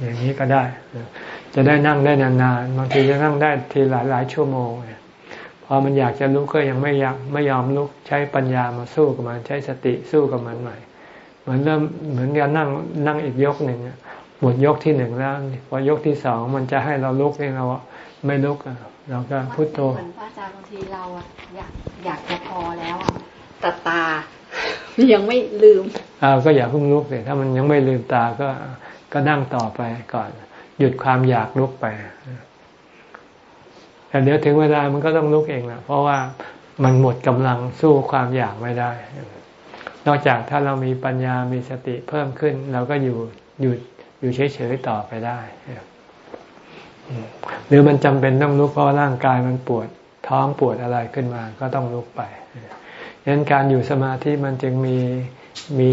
อย่างนี้ก็ได้ จะได้นั่งได้นานๆบางทีจะนั่งได้ทีหลายหลายชั่วโมงพอมันอยากจะลุกก็ยังไม่อยากไม่ยอมลุกใช้ปัญญามาสู้กับมัน ใช้สติสู้กับมันใหม่เหมือนเริ่มเหมือนกันนั่งนั่งอีกยกหนึ่งหมดยกที่หนึ่งแล้วพอยกที่สองมันจะให้เราลุกเองเราไม่ลุก เราก็พุทโธเหมือนพระอาจารย์บางทีเราอยากอยากจะพอแล้วแต่ตายังไม่ลืมอ่าก็อย่าเพิ่งลุกเลยถ้ามันยังไม่ลืมตาก็ก็นั่งต่อไปก่อน หยุดความอยากลุกไปแต่เดี๋ยวถึงเวลามันก็ต้องลุกเองแหละเพราะว่ามันหมดกำลังสู้ความอยากไม่ได้ นอกจากถ้าเรามีปัญญามีสติเพิ่มขึ้น เราก็อยู่อยู่อยู่เฉยๆต่อไปได้ หรือมันจำเป็นต้องลุกเพราะร่างกายมันปวดท้องปวดอะไรขึ้นมาก็ต้องลุกไปดังนั้นการอยู่สมาธิมันจึงมีมี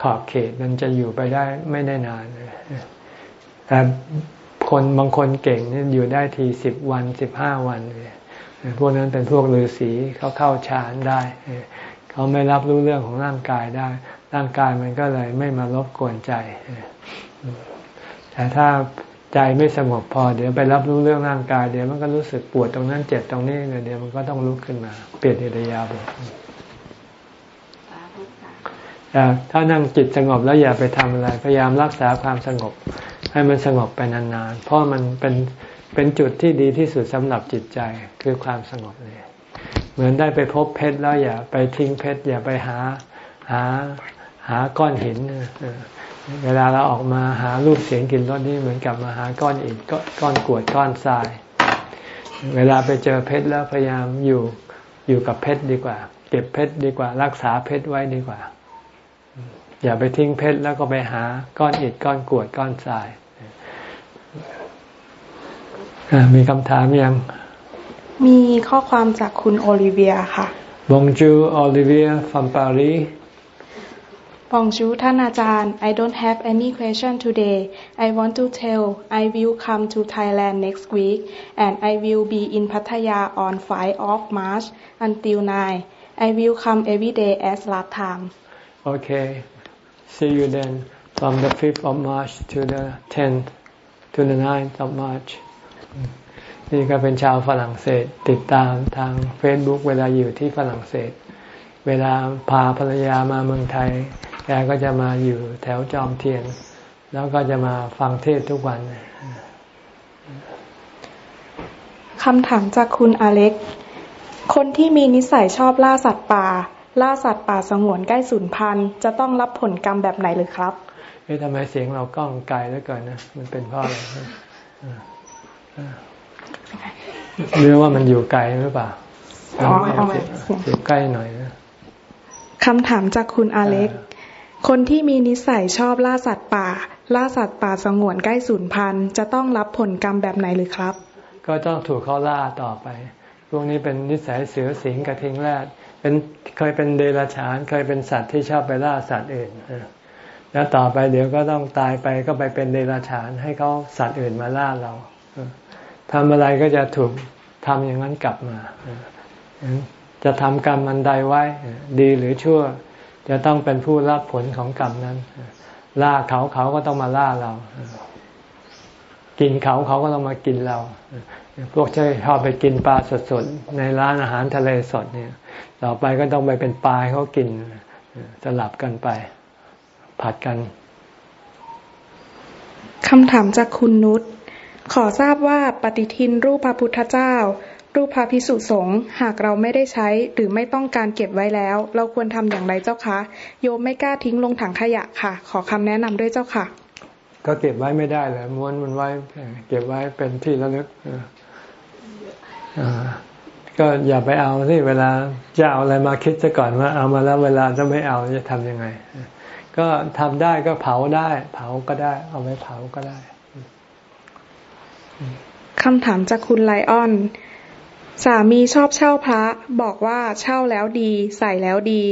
ขอบเขตมันจะอยู่ไปได้ไม่ได้นานแต่คนบางคนเก่งนี่อยู่ได้ทีสิบวันสิบห้าวันพวกนั้นเป็นพวกฤาษีเขาเข้าฌานได้เขาไม่รับรู้เรื่องของร่างกายได้ ร่างกายมันก็เลยไม่มารบกวนใจแต่ถ้า ใจไม่สงบพอเดี๋ยวไปรับรู้เรื่องร่างกายเดี๋ยวมันก็รู้สึกปวดตรงนั้นเจ็บตรงนี้เดี๋ยวมันก็ต้องลุกขึ้นมา เปลี่ยนอิริยาบถถ้านั่งจิตสงบแล้วอย่าไปทำอะไร พยายามรักษาความสงบ ให้มันสงบไปนานๆ เพราะมันเป็นเป็นจุดที่ดีที่สุดสำหรับจิตใจคือความสงบเลยเหมือนได้ไปพบเพชรแล้วอย่าไปทิ้งเพชรอย่าไปหาหาหาก้อนหิน เวลาเราออกมาหารูปเสียงกลิ่นรสนี่เหมือนกับมาหาก้อนอิฐก้อนกวดก้อนทราย เวลาไปเจอเพชรแล้วพยายามอยู่อยู่กับเพชรดีกว่า เก็บเพชรดีกว่า รักษาเพชรไว้ดีกว่า อย่าไปทิ้งเพชรแล้วก็ไปหาก้อนอิฐก้อนกวดก้อนทรายมีคำถามยัง มีข้อความจากคุณโอลิเวียค่ะ Bonjour Olivier from Paris Bonjour ท่านอาจารย์ I don't have any question today I want to tell I will come to Thailand next week and I will be in Pattaya on 5 of March until 9 I will come every day as last time Okay see you then from the 5th of March to the 10th to the 9th of March นี่ก็เป็นชาวฝรั่งเศสติดตามทาง Facebook เวลาอยู่ที่ฝรั่งเศส เวลาพาภรรยามาเมืองไทย กก็จะมาอยู่แถวจอมเทียน แล้วก็จะมาฟังเทศทุกวันคำถามจากคุณอเล็ก คนที่มีนิสัยชอบล่าสัตว์ป่า ล่าสัตว์ป่าสงวนใกล้สูญพันธุ์จะต้องรับผลกรรมแบบไหนหรือครับ เอ๊ะทำไมเสียงเราก้องไกลแล้วก่อนนะ มันเป็นเพราะอะไรหรือว่ามันอยู่ไกลหรือเปล่าอ๋ออยู่ใกล้หน่อยนะคำถามจากคุณอเล็ก คนที่มีนิสัยชอบล่าสัตว์ป่า ล่าสัตว์ป่าสงวนใกล้สูญพันธุ์จะต้องรับผลกรรมแบบไหนหรือครับ ก็ต้องถูกเขาล่าต่อไป พวกนี้เป็นนิสัยเสือสิงกระทิงแรดเป็นเคยเป็นเดรัจฉานเคยเป็นสัตว์ที่ชอบไปล่าสัตว์อื่นแล้วต่อไปเดี๋ยวก็ต้องตายไปก็ไปเป็นเดรัจฉานให้เขาสัตว์อื่นมาล่าเราทำอะไรก็จะถูกทำอย่างนั้นกลับมาจะทำกรรมมันใดไว้ ดีหรือชั่ว จะต้องเป็นผู้รับผลของกรรมนั้น ล่าเขาเขาก็ต้องมาล่าเรา กินเขาเขาก็ต้องมากินเรา พวกชอบไปกินปลาสดๆ ในร้านอาหารทะเลสดเนี่ย ต่อไปก็ต้องไปเป็นปลาเขากินสลับกันไป ผัดกันคำถามจากคุณนุชขอทราบว่าปฏิทินรูปพระพุทธเจ้า รูปพระพิสุสงฆ์หากเราไม่ได้ใช้หรือไม่ต้องการเก็บไว้แล้ว เราควรทำอย่างไรเจ้าคะ โยมไม่กล้าทิ้งลงถังขยะค่ะ ขอคำแนะนำด้วยเจ้าค่ะ ก็เก็บไว้ไม่ได้เลยม้วนมันไว้ เก็บไว้เป็นที่ระลึกก็อย่าไปเอาสิเวลาจะเอาอะไรมาคิดซะก่อนว่าเอามาแล้วเวลาจะไม่เอาจะทำยังไง ก็ทำได้ก็เผาได้ เผาก็ได้ เอาไว้เผาก็ได้คำถามจากคุณไลออน สามีชอบเช่าพระ บอกว่าเช่าแล้วดี ใส่แล้วดี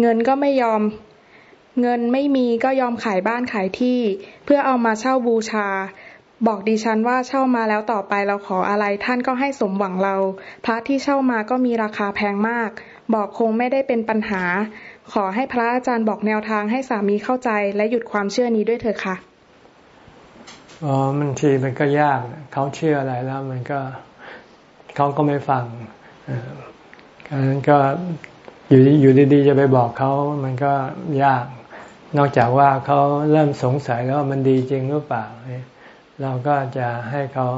เงินก็ไม่ยอม เงินไม่มีก็ยอมขายบ้านขายที่ เพื่อเอามาเช่าบูชา บอกดิฉันว่าเช่ามาแล้วต่อไปเราขออะไรท่านก็ให้สมหวังเรา พระที่เช่ามาก็มีราคาแพงมาก บอกคงไม่ได้เป็นปัญหา ขอให้พระอาจารย์บอกแนวทางให้สามีเข้าใจและหยุดความเชื่อนี้ด้วยเถอะค่ะอ๋อมันทีมันก็ยากเขาเชื่ออะไรแล้วมันก็ เขาก็ไม่ฟังดังนั้นก็อยู่อยู่ดีๆจะไปบอกเขามันก็ยาก นอกจากว่าเขาเริ่มสงสัยแล้วว่ามันดีจริงหรือเปล่า เราก็จะให้เขา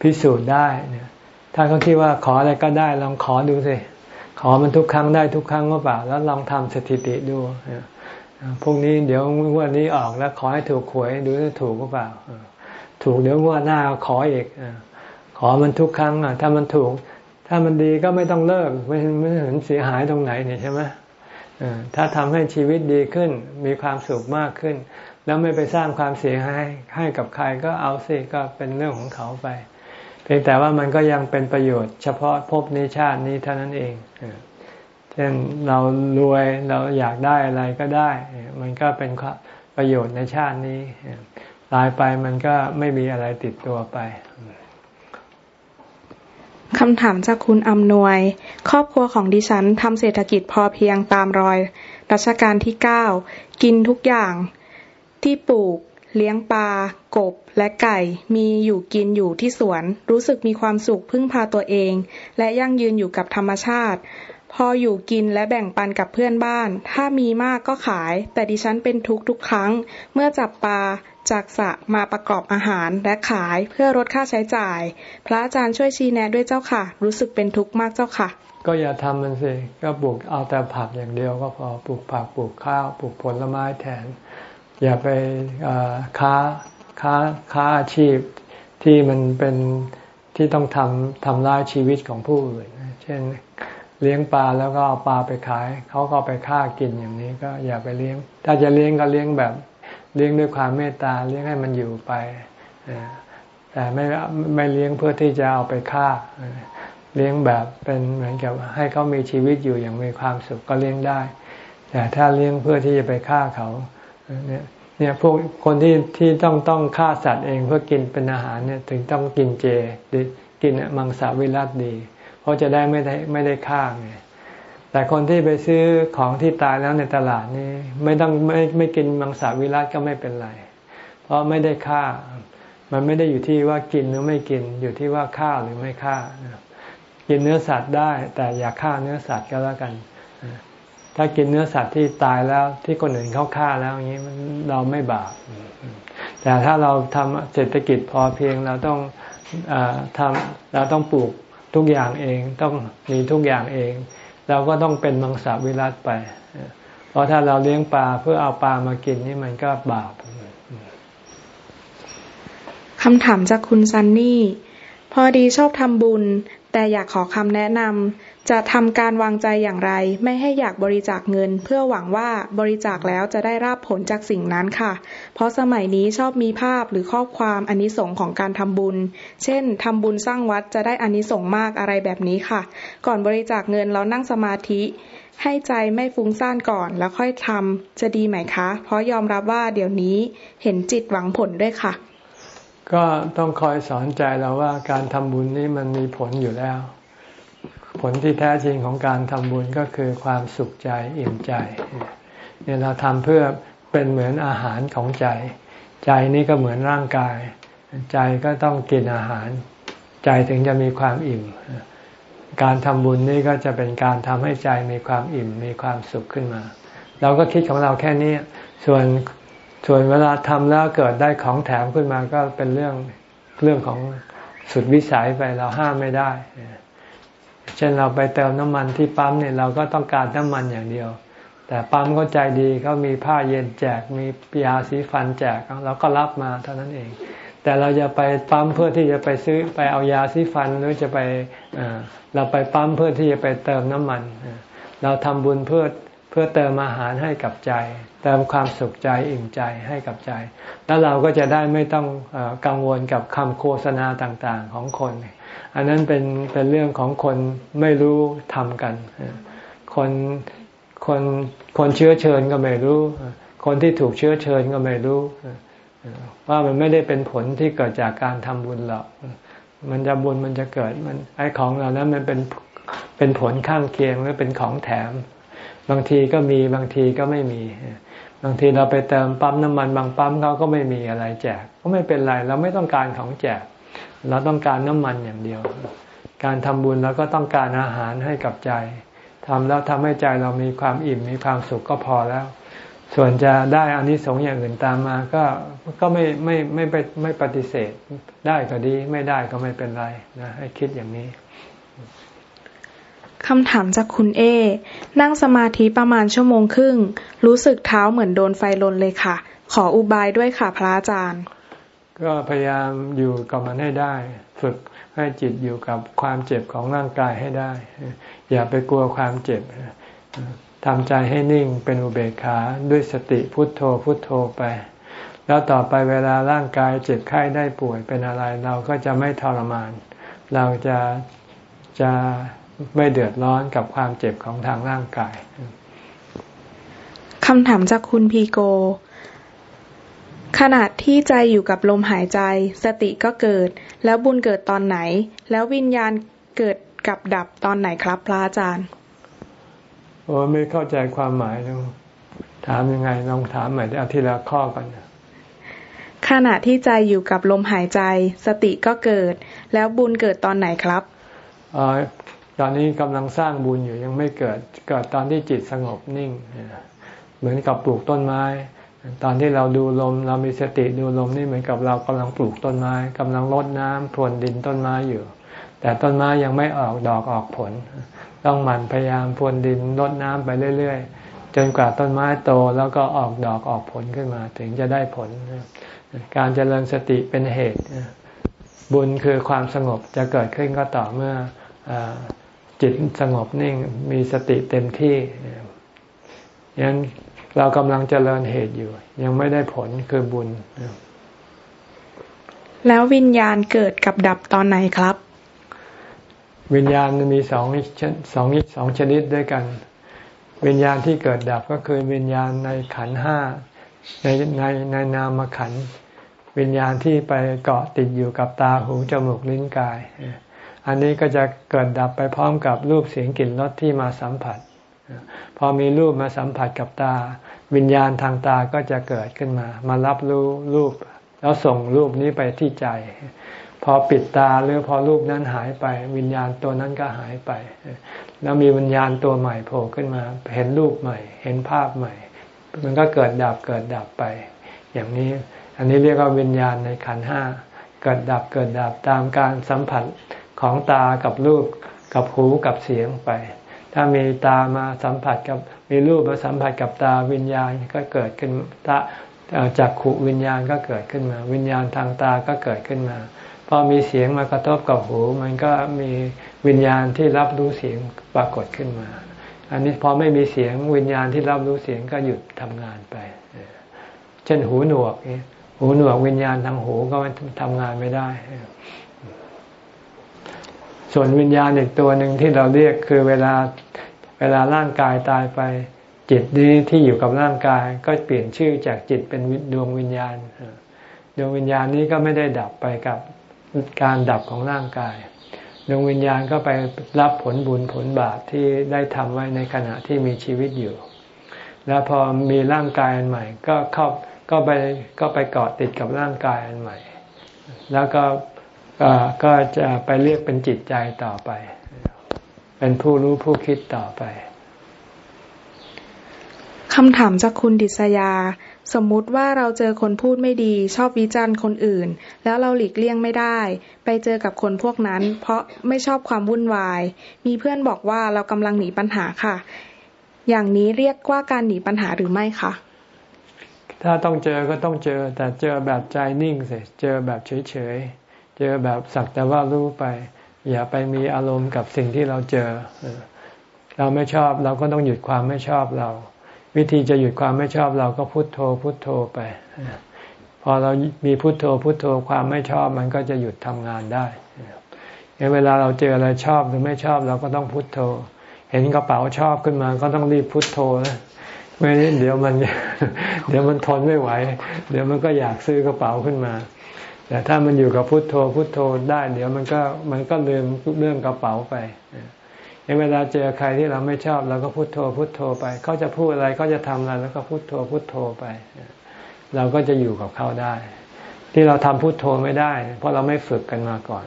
พิสูจน์ได้เนี่ยถ้าเขาคิดว่าขออะไรก็ได้ลองขอดูสิ ขอมันทุกครั้งได้ทุกครั้งหรือเปล่า แล้วลองทำสถิติดูพรุ่งนี้เดี๋ยววดนี้ออกแล้วขอให้ถูกหวยดูถูกหรือเปล่า ถูกเดี๋ยวงวดหน้าขออีก ขอมันทุกครั้งอะ ถ้ามันถูก ถ้ามันดีก็ไม่ต้องเลิกไม่ไม่เห็นเสียหายตรงไหนเนี่ยใช่ไหมถ้าทำให้ชีวิตดีขึ้น มีความสุขมากขึ้น แล้วไม่ไปสร้างความเสียหายให้กับใครก็เอาสิก็เป็นเรื่องของเขาไป เพียงแต่ว่ามันก็ยังเป็นประโยชน์เฉพาะภพในชาตินี้เท่านั้นเองเช่นเรารวยเราอยากได้อะไรก็ได้ มันก็เป็นประโยชน์ในชาตินี้ตายไปมันก็ไม่มีอะไรติดตัวไป คำถามจากคุณอำนวย ครอบครัวของดิฉันทำเศรษฐกิจพอเพียงตามรอย รัชกาลที่เก้ากินทุกอย่าง ที่ปลูก เลี้ยงปลากบ และไก่ มีอยู่กินอยู่ที่สวน รู้สึกมีความสุขพึ่งพาตัวเอง และยั่งยืนอยู่กับธรรมชาติ พออยู่กินและแบ่งปันกับเพื่อนบ้าน ถ้ามีมากก็ขาย แต่ดิฉันเป็นทุกทุกครั้ง เมื่อจับปลา จากสะมาประกอบอาหารและขายเพื่อลดค่าใช้จ่าย พระอาจารย์ช่วยชี้แนะด้วยเจ้าค่ะ รู้สึกเป็นทุกข์มากเจ้าค่ะ ก็อย่าทำมันสิก็ปลูกเอาแต่ผักอย่างเดียวก็พอปลูกผักปลูกข้าวปลูกผลไม้แทน อย่าไปค้าค้าค้าอาชีพที่มันเป็นที่ต้องทำทำลายชีวิตของผู้อื่นเช่นเลี้ยงปลาแล้วก็เอาปลาไปขาย เขาก็ไปฆ่ากินอย่างนี้ก็อย่าไปเลี้ยง ถ้าจะเลี้ยงก็เลี้ยงแบบ เลี้ยงด้วยความเมตตาเลี้ยงให้มันอยู่ไปแต่ไม่ไม่เลี้ยงเพื่อที่จะเอาไปฆ่า เลี้ยงแบบเป็นเหมือนกับให้เขามีชีวิตอยู่อย่างมีความสุขก็เลี้ยงได้ แต่ถ้าเลี้ยงเพื่อที่จะไปฆ่าเขาเนี่ยเนี่ยพวกคนที่ที่ต้องต้องฆ่าสัตว์เองเพื่อกินเป็นอาหารเนี่ยถึงต้องกินเจกินมังสวิรัตดีราะจะได้ไม่ได้ไม่ได้ฆ่าไง แต่คนที่ไปซื้อของที่ตายแล้วในตลาดนี่ไม่ต้องไม่ไม่กินมังสวิรัตก็ไม่เป็นไร เพราะไม่ได้ฆ่า มันไม่ได้อยู่ที่ว่ากินหรือไม่กินอยู่ที่ว่าฆ่าหรือไม่ฆ่า กินเนื้อสัตว์ได้ แต่อย่าฆ่าเนื้อสัตว์ก็แล้วกัน ถ้ากินเนื้อสัตว์ที่ตายแล้วที่คนอื่นเขาฆ่าแล้วอย่างนี้เราไม่บาปแต่ถ้าเราทำเศรษฐกิจพอเพียงเราต้องอทำเราต้องปลูกทุกอย่างเอง ต้องมีทุกอย่างเอง เราก็ต้องเป็นมังสวิรัตไป เพราะถ้าเราเลี้ยงปลาเพื่อเอาปลามากินนี่มันก็บาปคำถามจากคุณซันนี่ พอดีชอบทำบุญ แต่อยากขอคำแนะนำ จะทำการวางใจอย่างไร ไม่ให้อยากบริจาคเงิน เพื่อหวังว่าบริจาคแล้วจะได้รับผลจากสิ่งนั้นค่ะ เพราะสมัยนี้ชอบมีภาพหรือข้อความอนนิสงของการทำบุญ เช่นทำบุญสร้างวัดจะได้อนนิสงมากอะไรแบบนี้ค่ะ ก่อนบริจาคเงินเรานั่งสมาธิ ให้ใจไม่ฟุ้งซ่านก่อนแล้วค่อยทำจะดีไหมคะ เพราะยอมรับว่าเดี๋ยวนี้เห็นจิตหวังผลด้วยค่ะ ก็ต้องคอยสอนใจเราว่าการทำบุญนี้มันมีผลอยู่แล้ว ผลที่แท้จริงของการทำบุญก็คือความสุขใจอิ่มใจเนี่ยเราทำเพื่อเป็นเหมือนอาหารของใจ ใจนี้ก็เหมือนร่างกาย ใจก็ต้องกินอาหาร ใจถึงจะมีความอิ่ม การทำบุญนี่ก็จะเป็นการทำให้ใจมีความอิ่มมีความสุขขึ้นมา เราก็คิดของเราแค่นี้ส่วนส่วนเวลาทำแล้วเกิดได้ของแถมขึ้นมาก็เป็นเรื่องเรื่องของสุดวิสัยไปเราห้ามไม่ได้ เช่นเราไปเติมน้ำมันที่ปั๊มเนี่ยเราก็ต้องการน้ำมันอย่างเดียว แต่ปั๊มก็ใจดีเขามีผ้าเย็นแจกมียาสีฟันแจกเราก็รับมาเท่านั้นเอง แต่เราจะไปปั๊มเพื่อที่จะไปซื้อไปเอายาสีฟันหรือจะไปเราไปปั๊มเพื่อที่จะไปเติมน้ำมัน เราทำบุญเพื่อเพื่อเติมอาหารให้กับใจเติมความสุขใจอิ่มใจให้กับใจ แล้วเราก็จะได้ไม่ต้องอกังวลกับคำโฆษณาต่างๆ ของคน อันนั้นเป็นเป็นเรื่องของคนไม่รู้ทำกัน คนคนคนเชื้อเชิญก็ไม่รู้ คนที่ถูกเชื้อเชิญก็ไม่รู้ ว่ามันไม่ได้เป็นผลที่เกิดจากการทำบุญหรอกมันจะบุญมันจะเกิดมันไอ้ของเรานั้นมันเป็นเป็นผลข้างเคียงหรือเป็นของแถม บางทีก็มีบางทีก็ไม่มี บางทีเราไปเติมปั๊มน้ำมันบางปั๊มเขาก็ไม่มีอะไรแจก ก็ไม่เป็นไร เราไม่ต้องการของแจก เราต้องการน้ำมันอย่างเดียว การทำบุญเราก็ต้องการอาหารให้กับใจทำแล้วทำให้ใจเรามีความอิ่มมีความสุขก็พอแล้ว ส่วนจะได้อานิสงส์อย่างอื่นตามมาก็ก็ไม่ไม่ไม่ไปไม่ปฏิเสธได้ก็ดีไม่ได้ก็ไม่เป็นไรนะให้คิดอย่างนี้คำถามจากคุณเอ นั่งสมาธิประมาณชั่วโมงครึ่ง รู้สึกเท้าเหมือนโดนไฟลนเลยค่ะ ขออุบายด้วยค่ะพระอาจารย์ ก็พยายามอยู่กับมันให้ได้ ฝึกให้จิตอยู่กับความเจ็บของร่างกายให้ได้ อย่าไปกลัวความเจ็บทำใจให้นิ่งเป็นอุเบกขาด้วยสติพุทโธพุทโธไป แล้วต่อไปเวลาร่างกายเจ็บไข้ได้ป่วยเป็นอะไร เราก็จะไม่ทรมาน เราจะจะไม่เดือดร้อนกับความเจ็บของทางร่างกายคำถามจากคุณพีโก ขณะที่ใจอยู่กับลมหายใจ สติก็เกิด แล้วบุญเกิดตอนไหน แล้ววิญญาณเกิดกับดับตอนไหนครับพระอาจารย์โอ้ไม่เข้าใจความหมายลองถามยังไงลองถามใหม่เอาทีละข้อกันขณะที่ใจอยู่กับลมหายใจ สติก็เกิด แล้วบุญเกิดตอนไหนครับตอนนี้กำลังสร้างบุญอยู่ยังไม่เกิดเกิดตอนที่จิตสงบนิ่ง เหมือนกับปลูกต้นไม้ ตอนที่เราดูลมเรามีสติดูลมนี่เหมือนกับเรากำลังปลูกต้นไม้กำลังรดน้ำพรวนดินต้นไม้อยู่ แต่ต้นไม้ยังไม่ออกดอกออกผล ต้องหมั่นพยายามพรวนดินรดน้ำไปเรื่อย ๆ จนกว่าต้นไม้โตแล้วก็ออกดอกออกผลขึ้นมา ถึงจะได้ผล การเจริญสติเป็นเหตุ บุญคือความสงบจะเกิดขึ้นก็ต่อเมื่อจิตสงบนิ่งมีสติเต็มที่ยัง เรากำลังเจริญเหตุอยู่ ยังไม่ได้ผลคือบุญ แล้ววิญญาณเกิดกับดับตอนไหนครับ วิญญาณมีสองสองสองชนิดด้วยกัน วิญญาณที่เกิดดับก็คือวิญญาณในขันห้าในในในนามขันวิญญาณที่ไปเกาะติดอยู่กับตาหูจมูกลิ้นกาย อันนี้ก็จะเกิดดับไปพร้อมกับรูปเสียงกลิ่นรสที่มาสัมผัส พอมีรูปมาสัมผัสกับตา วิญญาณทางตาก็จะเกิดขึ้นมา มารับรู้รูป แล้วส่งรูปนี้ไปที่ใจ พอปิดตาหรือพอรูปนั้นหายไป วิญญาณตัวนั้นก็หายไป แล้วมีวิญญาณตัวใหม่โผล่ขึ้นมา เห็นรูปใหม่ เห็นภาพใหม่ มันก็เกิดดับเกิดดับไป อย่างนี้อันนี้เรียกว่าวิญญาณในขันห้าเกิดดับเกิดดับตามการสัมผัสของตากับรูปกับหูกับเสียงไป ถ้ามีตามาสัมผัสกับมีรูปมาสัมผัสกับตาวิญญาณก็เกิดขึ้นตาจากขุวิญญาณก็เกิดขึ้นมา วิญญาณทางตาก็เกิดขึ้นมาพอมีเสียงมากระทบกับหู มันก็มีวิญญาณที่รับรู้เสียงปรากฏขึ้นมา อันนี้พอไม่มีเสียงวิญญาณที่รับรู้เสียงก็หยุดทำงานไป เช่นหูหนวกหูหนวกวิญญาณทางหูก็ทำงานไม่ได้ ส่วนวิญญาณอีกตัวหนึ่งที่เราเรียกคือเวลาเวลาร่างกายตายไป จิตนี้ที่อยู่กับร่างกายก็เปลี่ยนชื่อจากจิตเป็นดวงวิญญาณ ดวงวิญญาณนี้ก็ไม่ได้ดับไปกับการดับของร่างกาย ดวงวิญญาณก็ไปรับผลบุญผลบาปที่ได้ทำไว้ในขณะที่มีชีวิตอยู่ แล้วพอมีร่างกายอันใหม่ ก็เข้าก็ไปก็ไปเกาะติดกับร่างกายอันใหม่ แล้วก็ ก็จะไปเรียกเป็นจิตใจต่อไป เป็นผู้รู้ผู้คิดต่อไปคคำถามจากคุณดิษยา สมมุติว่าเราเจอคนพูดไม่ดี ชอบวิจารณ์คนอื่น แล้วเราหลีกเลี่ยงไม่ได้ ไปเจอกับคนพวกนั้น เพราะไม่ชอบความวุ่นวาย มีเพื่อนบอกว่าเรากำลังหนีปัญหาค่ะ อย่างนี้เรียกว่าการหนีปัญหาหรือไม่คะถ้าต้องเจอก็ต้องเจอ แต่เจอแบบใจนิ่งสิเจอแบบเฉยๆ เจอแบบสักแต่ว่ารู้ไป อย่าไปมีอารมณ์กับสิ่งที่เราเจอ เราไม่ชอบเราก็ต้องหยุดความไม่ชอบเรา วิธีจะหยุดความไม่ชอบเราก็พุโทโธพุโทโธไป พอเรามีพุโทโธพุโทโธความไม่ชอบมันก็จะหยุดทำงานได้เวลาเราเจออะไรชอบหรือไม่ชอบเราก็ต้องพุโทโธ เห็นกระเป๋าชอบขึ้นมาก็ต้องรีบพุโทโธนะไม่งั้นเดี๋ยวมัน เดี๋ยวมันทนไม่ไหว เดี๋ยวมันก็อยากซื้อกระเป๋าขึ้นมา แต่ถ้ามันอยู่กับพุโทโธพุโทโธได้ เดี๋ยวมันก็มันก็ลืมเรื่องกระเป๋าไปเวลาเจอใครที่เราไม่ชอบเราก็พุโทโธพุโทโธไป เขาจะพูดอะไรเขาจะทำอะไรแล้วก็พุโทโธพุโทโธไป เราก็จะอยู่กับเขาได้ ที่เราทำพุโทโธไม่ได้ เพราะเราไม่ฝึกกันมาก่อน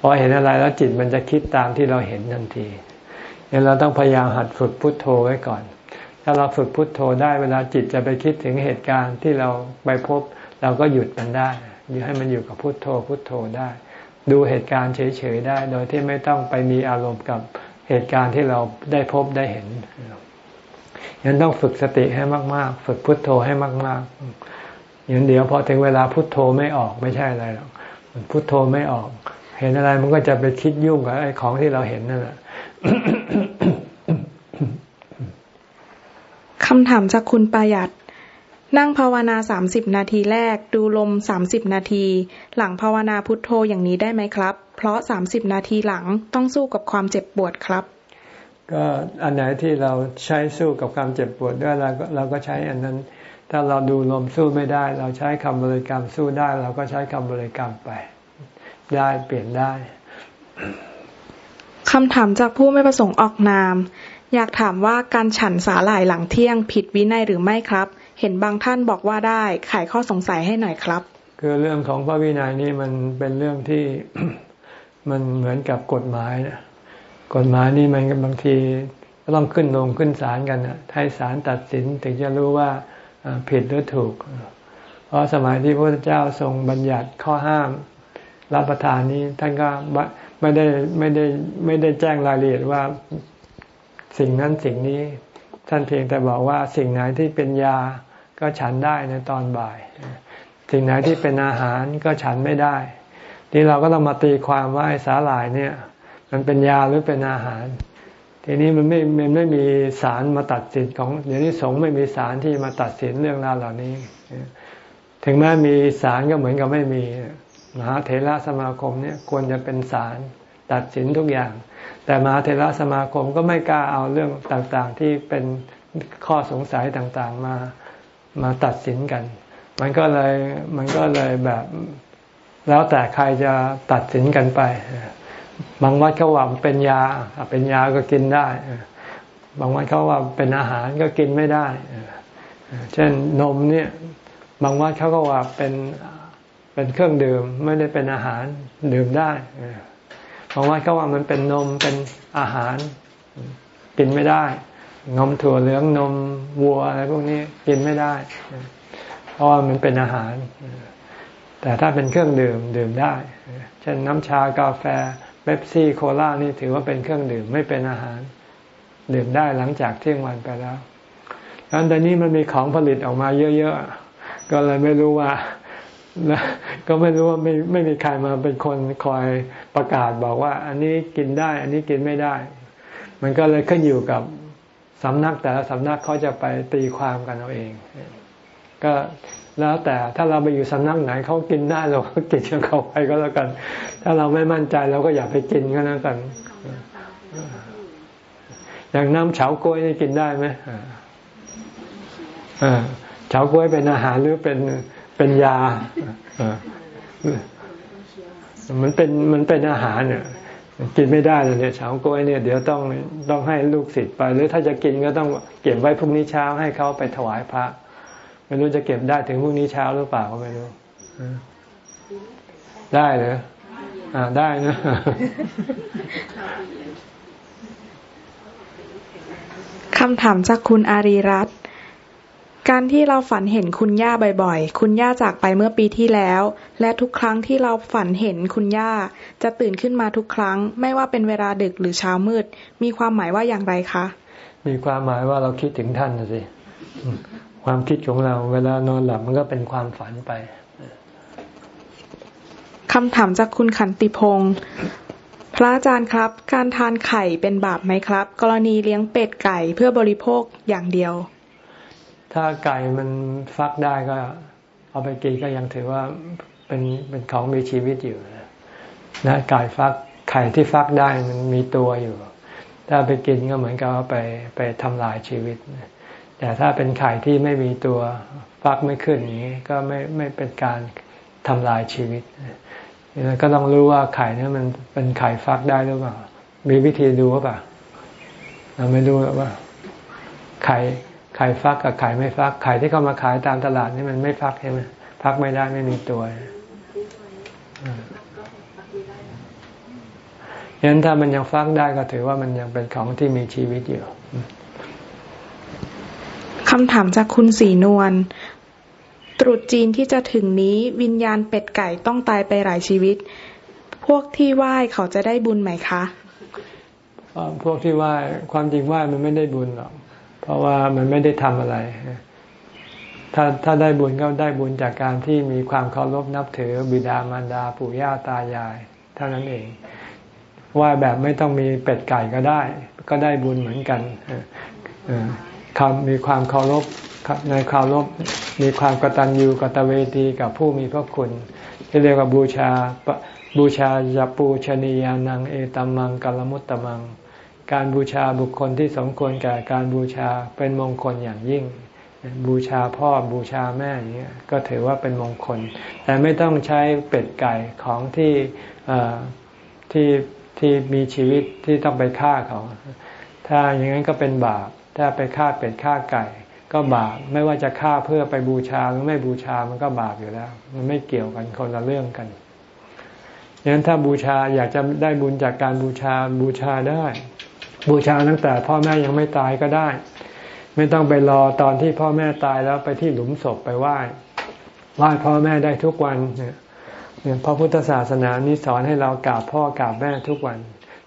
พอเห็นอะไรแล้วจิตมันจะคิดตามที่เราเห็นทันทีเนี่ยเราต้องพยายามหัดฝึกพุโทโธไว้ก่อน ถ้าเราฝึกพุโทโธได้เวลาจิตจะไปคิดถึงเหตุการณ์ที่เราไปพบ เราก็หยุดมันได้ อยู่ให้มันอยู่กับพุโทโธพุโทโธได้ ดูเหตุการณ์เฉยๆได้ โดยที่ไม่ต้องไปมีอารมณ์กับเหตุการณ์ที่เราได้พบได้เห็นยังต้องฝึกสติให้มาก ๆ ฝึกพุทโธให้มากๆอย่างเดียวพอถึงเวลาพุทโธไม่ออกไม่ใช่อะไรหรอกพุทโธไม่ออก เห็นอะไรมันก็จะไปคิดยุ่งกับไอ้ของที่เราเห็นนั่นแหละคำถามจากคุณประหยัด นั่งภาวนาสามสิบนาทีแรก ดูลมสามสิบนาที หลังภาวนาพุทโธอย่างนี้ได้ไหมครับ เพราะสามสิบนาทีหลังต้องสู้กับความเจ็บปวดครับ ก็อันไหนที่เราใช้สู้กับความเจ็บปวดด้วยเราก็เราก็ใช้อันนั้น ถ้าเราดูลมสู้ไม่ได้ เราใช้คำบริกรรมสู้ได้ เราก็ใช้คำบริกรรมไป ได้เปลี่ยนได้คำถามจากผู้ไม่ประสงค์ออกนาม อยากถามว่าการฉันสาหร่ายหลังเที่ยงผิดวินัยหรือไม่ครับ เห็นบางท่านบอกว่าได้ไขข้อสงสัยให้หน่อยครับ คือเรื่องของพระวินัยนี่มันเป็นเรื่องที่มันเหมือนกับกฎหมายนะกฎหมายนี่มันบางทีก็ต้องขึ้นลงขึ้นศาลกันนะให้ศาลตัดสินถึงจะรู้ว่าผิดหรือถูก เพราะสมัยที่พระพุทธเจ้าทรงบัญญัติข้อห้ามรับประทานนี้ท่านก็ไม่ได้ไม่ได้ไม่ได้แจ้งรายละเอียดว่าสิ่งนั้นสิ่งนี้ ท่านเพียงแต่บอกว่าสิ่งไหนที่เป็นยา ก็ฉันได้ในตอนบ่าย สิ่งไหนที่เป็นอาหารก็ฉันไม่ได้ ที่เราก็ต้องมาตีความว่าไอ้สาหร่ายเนี่ย มันเป็นยาหรือเป็นอาหาร ทีนี้มันไม่มันไม่มีสารมาตัดสินของเดี๋ยวนี้สงไม่มีสารที่มาตัดสินเรื่องราวเหล่านี้ ถึงแม้มีสารก็เหมือนกับไม่มีมหาเถระสมาคมเนี่ยควรจะเป็นสารตัดสินทุกอย่าง แต่มหาเถระสมาคมก็ไม่กล้าเอาเรื่องต่างๆ ที่เป็นข้อสงสัยต่างๆมา มาตัดสินกัน มันก็เลยมันก็เลยแบบแล้วแต่ใครจะตัดสินกันไปบางวัดเขาว่าเป็นยาเป็นยาก็กินได้ บางวัดเขาว่าเป็นอาหารก็กินไม่ได้ เช่นนมเนี่ย บางวัดเขาก็ว่าเป็นเป็นเครื่องดื่มไม่ได้เป็นอาหารดื่มได้บางวัดเขาว่ามันเป็นนมเป็นอาหารกินไม่ได้ นมถั่วเหลืองนมวัวอะไรพวกนี้กินไม่ได้ เพราะมันเป็นอาหาร แต่ถ้าเป็นเครื่องดื่มดื่มได้ เช่นน้ำชากาแฟเบปซี่โคลานี่ถือว่าเป็นเครื่องดื่มไม่เป็นอาหาร ดื่มได้หลังจากเที่ยงวันไปแล้วดังนั้นตอนนี้มันมีของผลิตออกมาเยอะๆ ก็เลยไม่รู้ว่าก็ไม่รู้ว่าไม่ไม่มีใครมาเป็นคนคอยประกาศบอกว่า อันนี้กินได้ อันนี้กินไม่ได้ มันก็เลยขึ้นอยู่กับ สำนักแต่ละสำนักเขาจะไปตีความกันเอาเอง ก็แล้วแต่ถ้าเราไปอยู่สำนักไหนเขากินได้เราก็กินของเขาไปก็แล้วกัน ถ้าเราไม่มั่นใจเราก็อย่าไปกินก็แล้วกัน อย่างน้ำเฉาก้วยนี่กินได้ไหมเฉาก้วยเป็นอาหารหรือเป็นเป็นยามันเป็นมันเป็นอาหารเนี่ย กินไม่ได้เลยเนี่ยเฉาก้วยเนี่ยเดี๋ยวต้องต้องให้ลูกศิษย์ไป หรือถ้าจะกินก็ต้องเก็บไว้พรุ่งนี้เช้าให้เขาไปถวายพระ ไม่รู้จะเก็บได้ถึงพรุ่งนี้เช้าหรือเปล่าก็ไม่รู้ได้เหรออ่าได้นะคำถามจากคุณอารีรัตน์ การที่เราฝันเห็นคุณย่าบ่อยๆ คุณย่าจากไปเมื่อปีที่แล้ว และทุกครั้งที่เราฝันเห็นคุณย่า จะตื่นขึ้นมาทุกครั้ง ไม่ว่าเป็นเวลาดึกหรือเช้ามืด มีความหมายว่าอย่างไรคะ มีความหมายว่าเราคิดถึงท่านนะสิ ความคิดของเราเวลานอนหลับมันก็เป็นความฝันไปคำถามจากคุณขันติพงศ์พระอาจารย์ครับ การทานไข่เป็นบาปไหมครับ กรณีเลี้ยงเป็ดไก่เพื่อบริโภคอย่างเดียว ถ้าไก่มันฟักได้ก็ เอาไปกินก็ยังถือว่าเป็นเป็นของมีชีวิตอยู่นะไก่ฟักไข่ที่ฟักได้มันมีตัวอยู่ ถ้าไปกินก็เหมือนกับไปไปทำลายชีวิต แต่ถ้าเป็นไข่ที่ไม่มีตัวฟักไม่ขึ้นอย่างนี้ก็ไม่ไม่เป็นการทำลายชีวิตก็ต้องรู้ว่าไข่นี้มันเป็นไข่ฟักได้หรือเปล่า มีวิธีดูหรือเปล่าเราไม่รู้ว่าไข่ ไข่ฟักกับไข่ไม่ฟักไข่ที่เขามาขายตามตลาดนี่มันไม่ฟักใช่ไหมฟักไม่ได้ไม่มีตัวยันถ้ามันยังฟักได้ก็ถือว่ามันยังเป็นของที่มีชีวิตอยู่คำถามจากคุณสีนวล ตรุษจีนที่จะถึงนี้วิญญาณเป็ดไก่ต้องตายไปหลายชีวิต พวกที่ไหว้เขาจะได้บุญไหมคะ พวกที่ไหว้ความจริงไหว้มันไม่ได้บุญหรอกเพ ราะว่ามันไม่ได้ทำอะไร ถ้าถ้าได้บุญก็ได้บุญจากการที่มีความเคารพนับถือบิดามารดาปู่ย่าตายาย เท่านั้นเอง ว่าแบบไม่ต้องมีเป็ดไก่ก็ได้ ก็ได้บุญเหมือนกันคำมีความเคารพในเคารพมีความกตัญญูกตเวทีกับผู้มีพระคุณ ที่เรียกว่าบูชาบูชาญาปูชนียานังเอตัมมังกัลมุตตมัง การบูชาบุคคลที่สมควรแก่การบูชาเป็นมงคลอย่างยิ่ง บูชาพ่อบูชาแม่อย่างเงี้ยก็ถือว่าเป็นมงคล แต่ไม่ต้องใช้เป็ดไก่ของที่ที่ที่มีชีวิตที่ต้องไปฆ่าเขา ถ้าอย่างนั้นก็เป็นบาป ถ้าไปฆ่าเป็ดฆ่าไก่ ก็บาป ไม่ว่าจะฆ่าเพื่อไปบูชาหรือไม่บูชามันก็บาปอยู่แล้ว มันไม่เกี่ยวกันคนละเรื่องกันดังนั้นถ้าบูชาอยากจะได้บุญจากการบูชาบูชาได้ บูชาตั้งแต่พ่อแม่ยังไม่ตายก็ได้ ไม่ต้องไปรอตอนที่พ่อแม่ตายแล้วไปที่หลุมศพไปไหว้ไหว้พ่อแม่ได้ทุกวันเนี่ยพระพุทธศาสนานี้สอนให้เรากราบพ่อกราบแม่ทุกวัน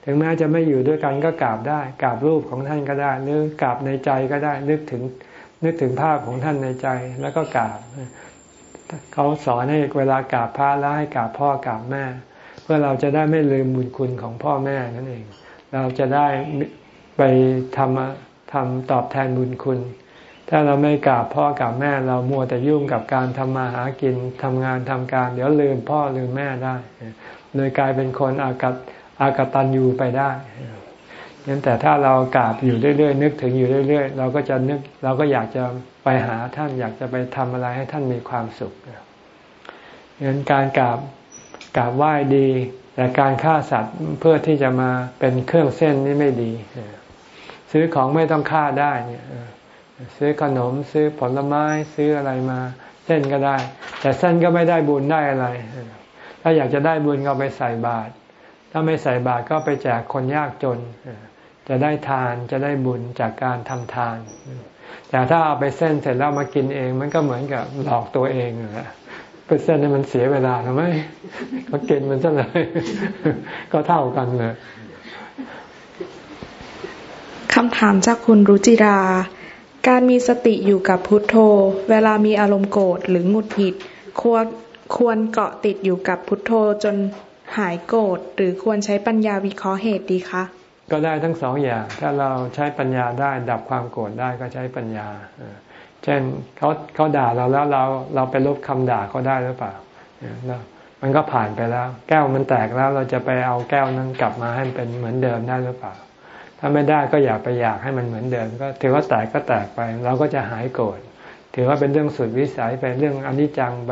ถึงแม้จะไม่อยู่ด้วยกันก็กราบได้กราบรูปของท่านก็ได้หรือกราบในใจก็ได้นึกถึงนึกถึงภาพของท่านในใจแล้วก็กราบเขาสอนให้เวลากราบพระแล้วให้กราบพ่อกราบแม่ เพื่อเราจะได้ไม่ลืมบุญคุณของพ่อแม่นั่นเอง เราจะได้ไปทำทำตอบแทนบุญคุณ ถ้าเราไม่กราบพ่อกราบแม่เรามัวแต่ยุ่งกับการทำมาหากินทำงานทำการ เดี๋ยวลืมพ่อลืมแม่ได้เลยกลายเป็นคนอากัอากตันยูไปได้งั้นแต่ถ้าเรากราบอยู่เรื่อยๆนึกถึงอยู่เรื่อย ๆ เราก็จะนึกเราก็อยากจะไปหาท่านอยากจะไปทำอะไรให้ท่านมีความสุขงั้นการกราบกราบไหว้ดี แต่การฆ่าสัตว์เพื่อที่จะมาเป็นเครื่องเส้นนี่ไม่ดี ซื้อของไม่ต้องฆ่าได้เนี่ยซื้อขนมซื้อผลไม้ซื้ออะไรมาเส้นก็ได้ แต่เส้นก็ไม่ได้บุญได้อะไร ถ้าอยากจะได้บุญก็ไปใส่บาตรถ้าไม่ใส่บาตรก็ไปแจกคนยากจน จะได้ทานจะได้บุญจากการทำทาน แต่ถ้าเอาไปเส้นเสร็จแล้วมากินเอง มันก็เหมือนกับหลอกตัวเองแหละ เป็นเส้นนี่มันเสียเวลาทำไมก็กินมันซะเลย ก็เท่ากันเลยคำถามจากคุณรุจิรา การมีสติอยู่กับพุทโธ เวลามีอารมณ์โกรธหรือหงุดหงิด ควรควรเกาะติดอยู่กับพุทโธจนหายโกรธหรือควรใช้ปัญญาวิเคราะห์เหตุดีคะ ก็ได้ทั้งสองอย่าง ถ้าเราใช้ปัญญาได้ดับความโกรธได้ก็ใช้ปัญญา เช่นเขาเขาด่าเราแล้วเราเราไปลบคำด่าเขาได้หรือเปล่ามันก็ผ่านไปแล้ว แก้วมันแตกแล้วเราจะไปเอาแก้วนั้นกลับมาให้มันเป็นเหมือนเดิมได้หรือเปล่า ถ้าไม่ได้ก็อย่าไปอยากให้มันเหมือนเดิม ก็ถือว่าแตกก็แตกไป เราก็จะหายโกรธถือว่าเป็นเรื่องสุดวิสัยไปเรื่องอนิจจังไป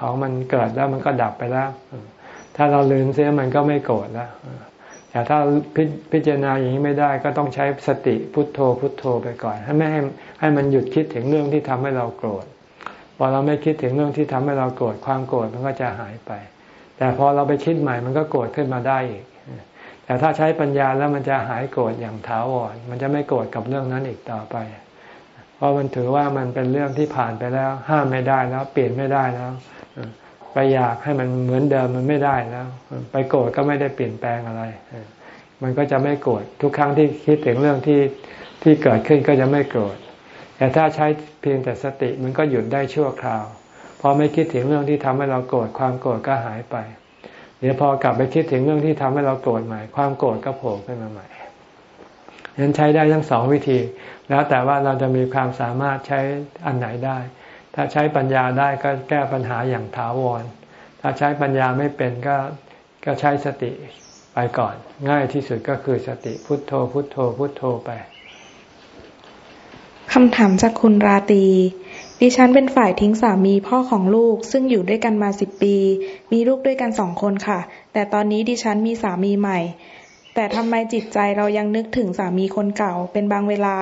ของมันเกิดแล้วมันก็ดับไปแล้ว ถ้าเราลืมเสียมันก็ไม่โกรธแล้ว แต่ถ้าพิจารณาอย่างนี้ไม่ได้ก็ต้องใช้สติพุทโธพุทโธไปก่อน ให้ไม่ให้ให้มันหยุดคิดถึงเรื่องที่ทำให้เราโกรธพอเราไม่คิดถึงเรื่องที่ทำให้เราโกรธความโกรธมันก็จะหายไป แต่พอเราไปคิดใหม่มันก็โกรธขึ้นมาได้อีก แต่ถ้าใช้ปัญญาแล้วมันจะหายโกรธอย่างถาวรมันจะไม่โกรธกับเรื่องนั้นอีกต่อไป เพราะมันถือว่ามันเป็นเรื่องที่ผ่านไปแล้ว ห้ามไม่ได้แล้ว เปลี่ยนไม่ได้แล้ว ไปอยากให้มันเหมือนเดิมมันไม่ได้แล้ว ไปโกรธก็ไม่ได้เปลี่ยนแปลงอะไร มันก็จะไม่โกรธทุกครั้งที่คิดถึงเรื่องที่ที่เกิดขึ้นก็จะไม่โกรธแต่ถ้าใช้เพียงแต่สติมันก็หยุดได้ชั่วคราวพอไม่คิดถึงเรื่องที่ทำให้เราโกรธความโกรธก็หายไป เดี๋ยวพอกลับไปคิดถึงเรื่องที่ทำให้เราโกรธใหม่ ความโกรธก็โผล่ขึ้นมาใหม่นั้นใช้ได้ทั้งสองวิธี แล้วแต่ว่าเราจะมีความสามารถใช้อันไหนได้ ถ้าใช้ปัญญาได้ก็แก้ปัญหาอย่างถาวร ถ้าใช้ปัญญาไม่เป็นก็ก็ใช้สติไปก่อน ง่ายที่สุดก็คือสติพุทโธ พุทโธ พุทโธไปคำถามจากคุณราตี ดิฉันเป็นฝ่ายทิ้งสามีพ่อของลูก ซึ่งอยู่ด้วยกันมาสิบปี มีลูกด้วยกันสองคนค่ะ แต่ตอนนี้ดิฉันมีสามีใหม่ แต่ทำไมจิตใจเรายังนึกถึงสามีคนเก่าเป็นบางเวลา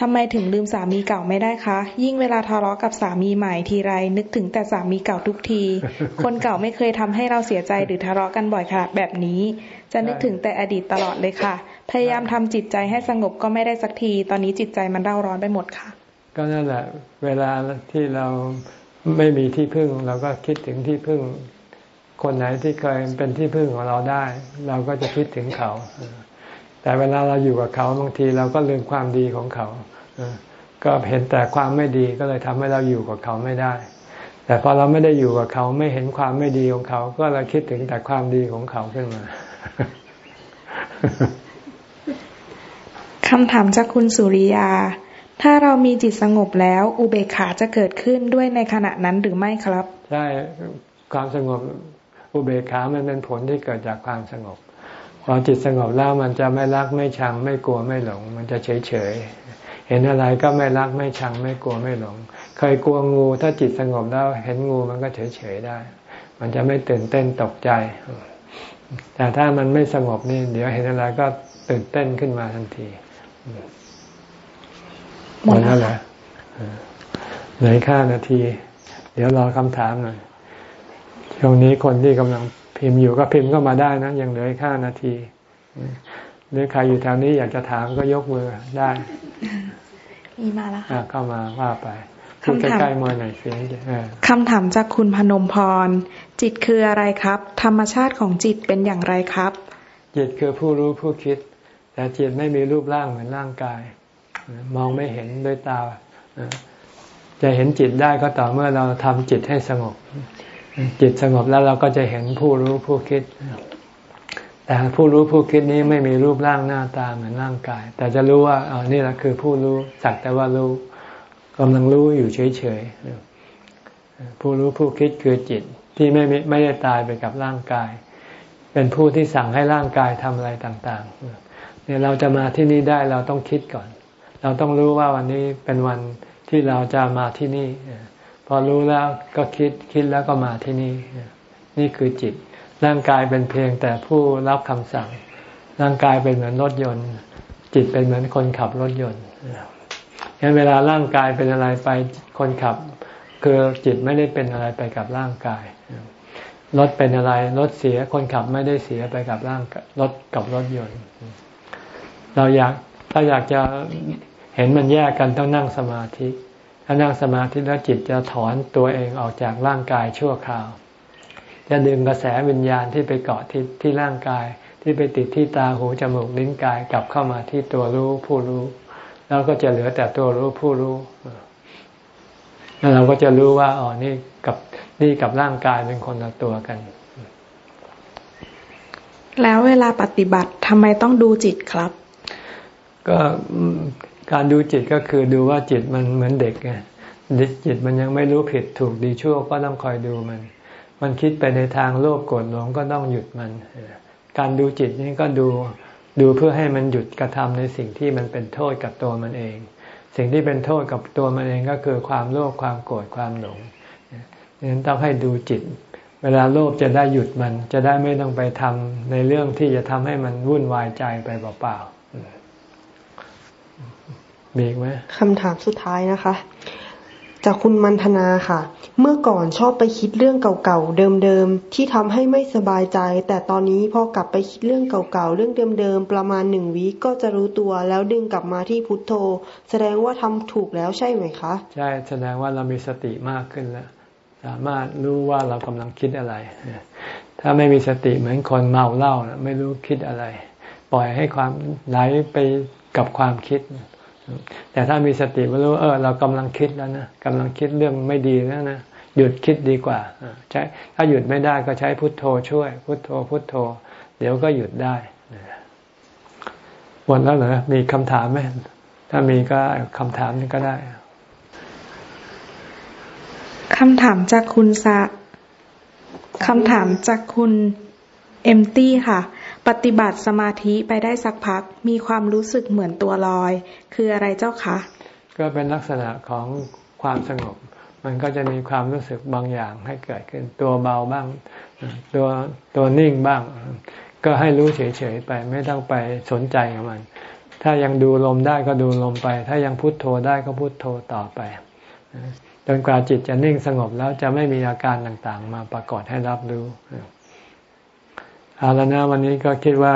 ทำไมถึงลืมสามีเก่าไม่ได้คะ ยิ่งเวลาทะเลาะกับสามีใหม่ทีไร นึกถึงแต่สามีเก่าทุกที คนเก่าไม่เคยทำให้เราเสียใจหรือทะเลาะกันบ่อยขนาดแบบนี้ จะนึกถึงแต่อดีตตลอดเลยค่ะ พยายามทำจิตใจให้สงบก็ไม่ได้สักที ตอนนี้จิตใจมันเร่าร้อนไปหมดค่ะ ก็นั่นแหละ เวลาที่เราไม่มีที่พึ่ง เราก็คิดถึงที่พึ่ง คนไหนที่เคยเป็นที่พึ่งของเราได้ เราก็จะคิดถึงเขา แต่เวลาเราอยู่กับเขาบางทีเราก็ลืมความดีของเขาก็เห็นแต่ความไม่ดีก็เลยทำให้เราอยู่กับเขาไม่ได้ แต่พอเราไม่ได้อยู่กับเขาไม่เห็นความไม่ดีของเขา ก็เราคิดถึงแต่ความดีของเขาขึ้นมาคำถามจากคุณสุริยา ถ้าเรามีจิตสงบแล้ว อุเบกขาจะเกิดขึ้นด้วยในขณะนั้นหรือไม่ครับ ใช่ ความสงบ อุเบกขามันเป็นผลที่เกิดจากความสงบ พอจิตสงบแล้วมันจะไม่รักไม่ชัง ไม่กลัวไม่หลง มันจะเฉยเฉยเห็นอะไรก็ไม่รักไม่ชัง ไม่กลัวไม่หลง เคยกลัวงู ถ้าจิตสงบแล้วเห็นงูมันก็เฉยเฉยได้ มันจะไม่ตื่นเต้นตกใจ แต่ถ้ามันไม่สงบนี่ เดี๋ยวเห็นอะไรก็ตื่นเต้นขึ้นมาทันทีหมดแล้วเหรอเหลือค่านาที เดี๋ยวรอคำถามหน่อยช่วงนี้คนที่กำลัง พิมพ์อยู่ก็พิมพ์ก็มาได้นะยังเหลือค่านาทีหรือใครอยู่แถวนี้อยากจะถามก็ยกมือได้ มีมาแล้วค่ะเข้ามาว่าไปคำถามใกล้ๆมือหน่อยเสียงคำถามจากคุณพนมพร จิตคืออะไรครับ ธรรมชาติของจิตเป็นอย่างไรครับ จิตคือผู้รู้ผู้คิด แต่จิตไม่มีรูปร่างเหมือนร่างกาย มองไม่เห็นด้วยตาจะเห็นจิตได้ก็ต่อเมื่อเราทำจิตให้สงบ จิตสงบแล้วเราก็จะเห็นผู้รู้ผู้คิด แต่ผู้รู้ผู้คิดนี้ไม่มีรูปร่างหน้าตาเหมือนร่างกาย แต่จะรู้ว่าอ๋อนี่แหละคือผู้รู้สักแต่ว่ารู้กำลังรู้อยู่เฉยๆผู้รู้ผู้คิดคือจิตที่ไม่ไม่ได้ตายไปกับร่างกาย เป็นผู้ที่สั่งให้ร่างกายทำอะไรต่างๆเนี่ยเราจะมาที่นี่ได้เราต้องคิดก่อน เราต้องรู้ว่าวันนี้เป็นวันที่เราจะมาที่นี่ พอรู้แล้วก็คิดคิดแล้วก็มาที่นี่ นี่คือจิต ร่างกายเป็นเพียงแต่ผู้รับคำสั่ง ร่างกายเป็นเหมือนรถยนต์ จิตเป็นเหมือนคนขับรถยนต์ฉะนั้นเวลาร่างกายเป็นอะไรไปคนขับ คือจิตไม่ได้เป็นอะไรไปกับร่างกายรถเป็นอะไรรถเสียคนขับไม่ได้เสียไปกับร่างรถกับรถยนต์ เราอยากถ้าอยากจะเห็นมันแยกกันต้องนั่งสมาธิ ถ้านั่งสมาธิแล้วจิตจะถอนตัวเองออกจากร่างกายชั่วคราว จะดึงกระแสวิญญาณที่ไปเกาะที่ที่ร่างกาย ที่ไปติดที่ตาหูจมูกลิ้นกายกลับเข้ามาที่ตัวรู้ผู้รู้ แล้วก็จะเหลือแต่ตัวรู้ผู้รู้แล้วเราก็จะรู้ว่าอ๋อนี่กับนี่กับร่างกายเป็นคนละตัวกัน แล้วเวลาปฏิบัติทำไมต้องดูจิตครับ ก็ การดูจิตก็คือดูว่าจิตมันเหมือนเด็กไงจิตมันยังไม่รู้ผิดถูกดีชั่วก็ต้องคอยดูมัน มันคิดไปในทางโลภโกรธหลงก็ต้องหยุดมัน การดูจิตนี้ก็ดูดูเพื่อให้มันหยุดกระทำในสิ่งที่มันเป็นโทษกับตัวมันเอง สิ่งที่เป็นโทษกับตัวมันเองก็คือความโลภความโกรธความหลงนั้นต้องให้ดูจิต เวลาโลภจะได้หยุดมัน จะได้ไม่ต้องไปทำในเรื่องที่จะทำให้มันวุ่นวายใจไปเปล่าๆ มีอีกไหมคำถามสุดท้ายนะคะ จากคุณมันธนาค่ะ เมื่อก่อนชอบไปคิดเรื่องเก่าๆเดิมๆที่ทำให้ไม่สบายใจ แต่ตอนนี้พอกลับไปคิดเรื่องเก่าๆเรื่องเดิมๆประมาณหนึ่งวิก็จะรู้ตัวแล้วดึงกลับมาที่พุทโธ แสดงว่าทำถูกแล้วใช่ไหมคะ ใช่แสดงว่าเรามีสติมากขึ้นแล้วสามารถรู้ว่าเรากำลังคิดอะไร ถ้าไม่มีสติเหมือนคนเมาเหล้าไม่รู้คิดอะไร ปล่อยให้ความไหลไปกับความคิด แต่ถ้ามีสติรู้เออเรากำลังคิดแล้วนะกำลังคิดเรื่องไม่ดีแล้วนะหยุดคิดดีกว่าใช้ถ้าหยุดไม่ได้ก็ใช้พุทโธช่วย พุทโธ พุทโธ เดี๋ยวก็หยุดได้หมดแล้วเหรอมีคำถามไหมถ้ามีก็คำถามนี้ก็ได้คำถามจากคุณสะคำถามจากคุณเอมตี้ค่ะ ปฏิบัติสมาธิไปได้สักพัก มีความรู้สึกเหมือนตัวลอย คืออะไรเจ้าคะ ก็เป็นลักษณะของความสงบ มันก็จะมีความรู้สึกบางอย่างให้เกิดขึ้น ตัวเบาบ้าง ตัวตัวนิ่งบ้าง ก็ให้รู้เฉยๆไปไม่ต้องไปสนใจกับมัน ถ้ายังดูลมได้ก็ดูลมไป ถ้ายังพุโทโธได้ก็พุโทโธต่อไปจนกว่าจิตจะนิ่งสงบแล้วจะไม่มีอาการต่างๆ มาปรากฏให้รับรู้ เอาละนะวันนี้ก็คิดว่า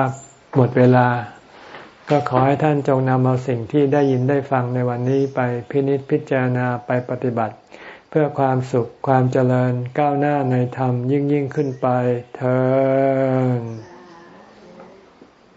หมดเวลา ก็ขอให้ท่านจงนำเอาสิ่งที่ได้ยินได้ฟังในวันนี้ไปพินิจพิจารณาไปปฏิบัติ เพื่อความสุขความเจริญก้าวหน้าในธรรมยิ่งยิ่งขึ้นไปเธอ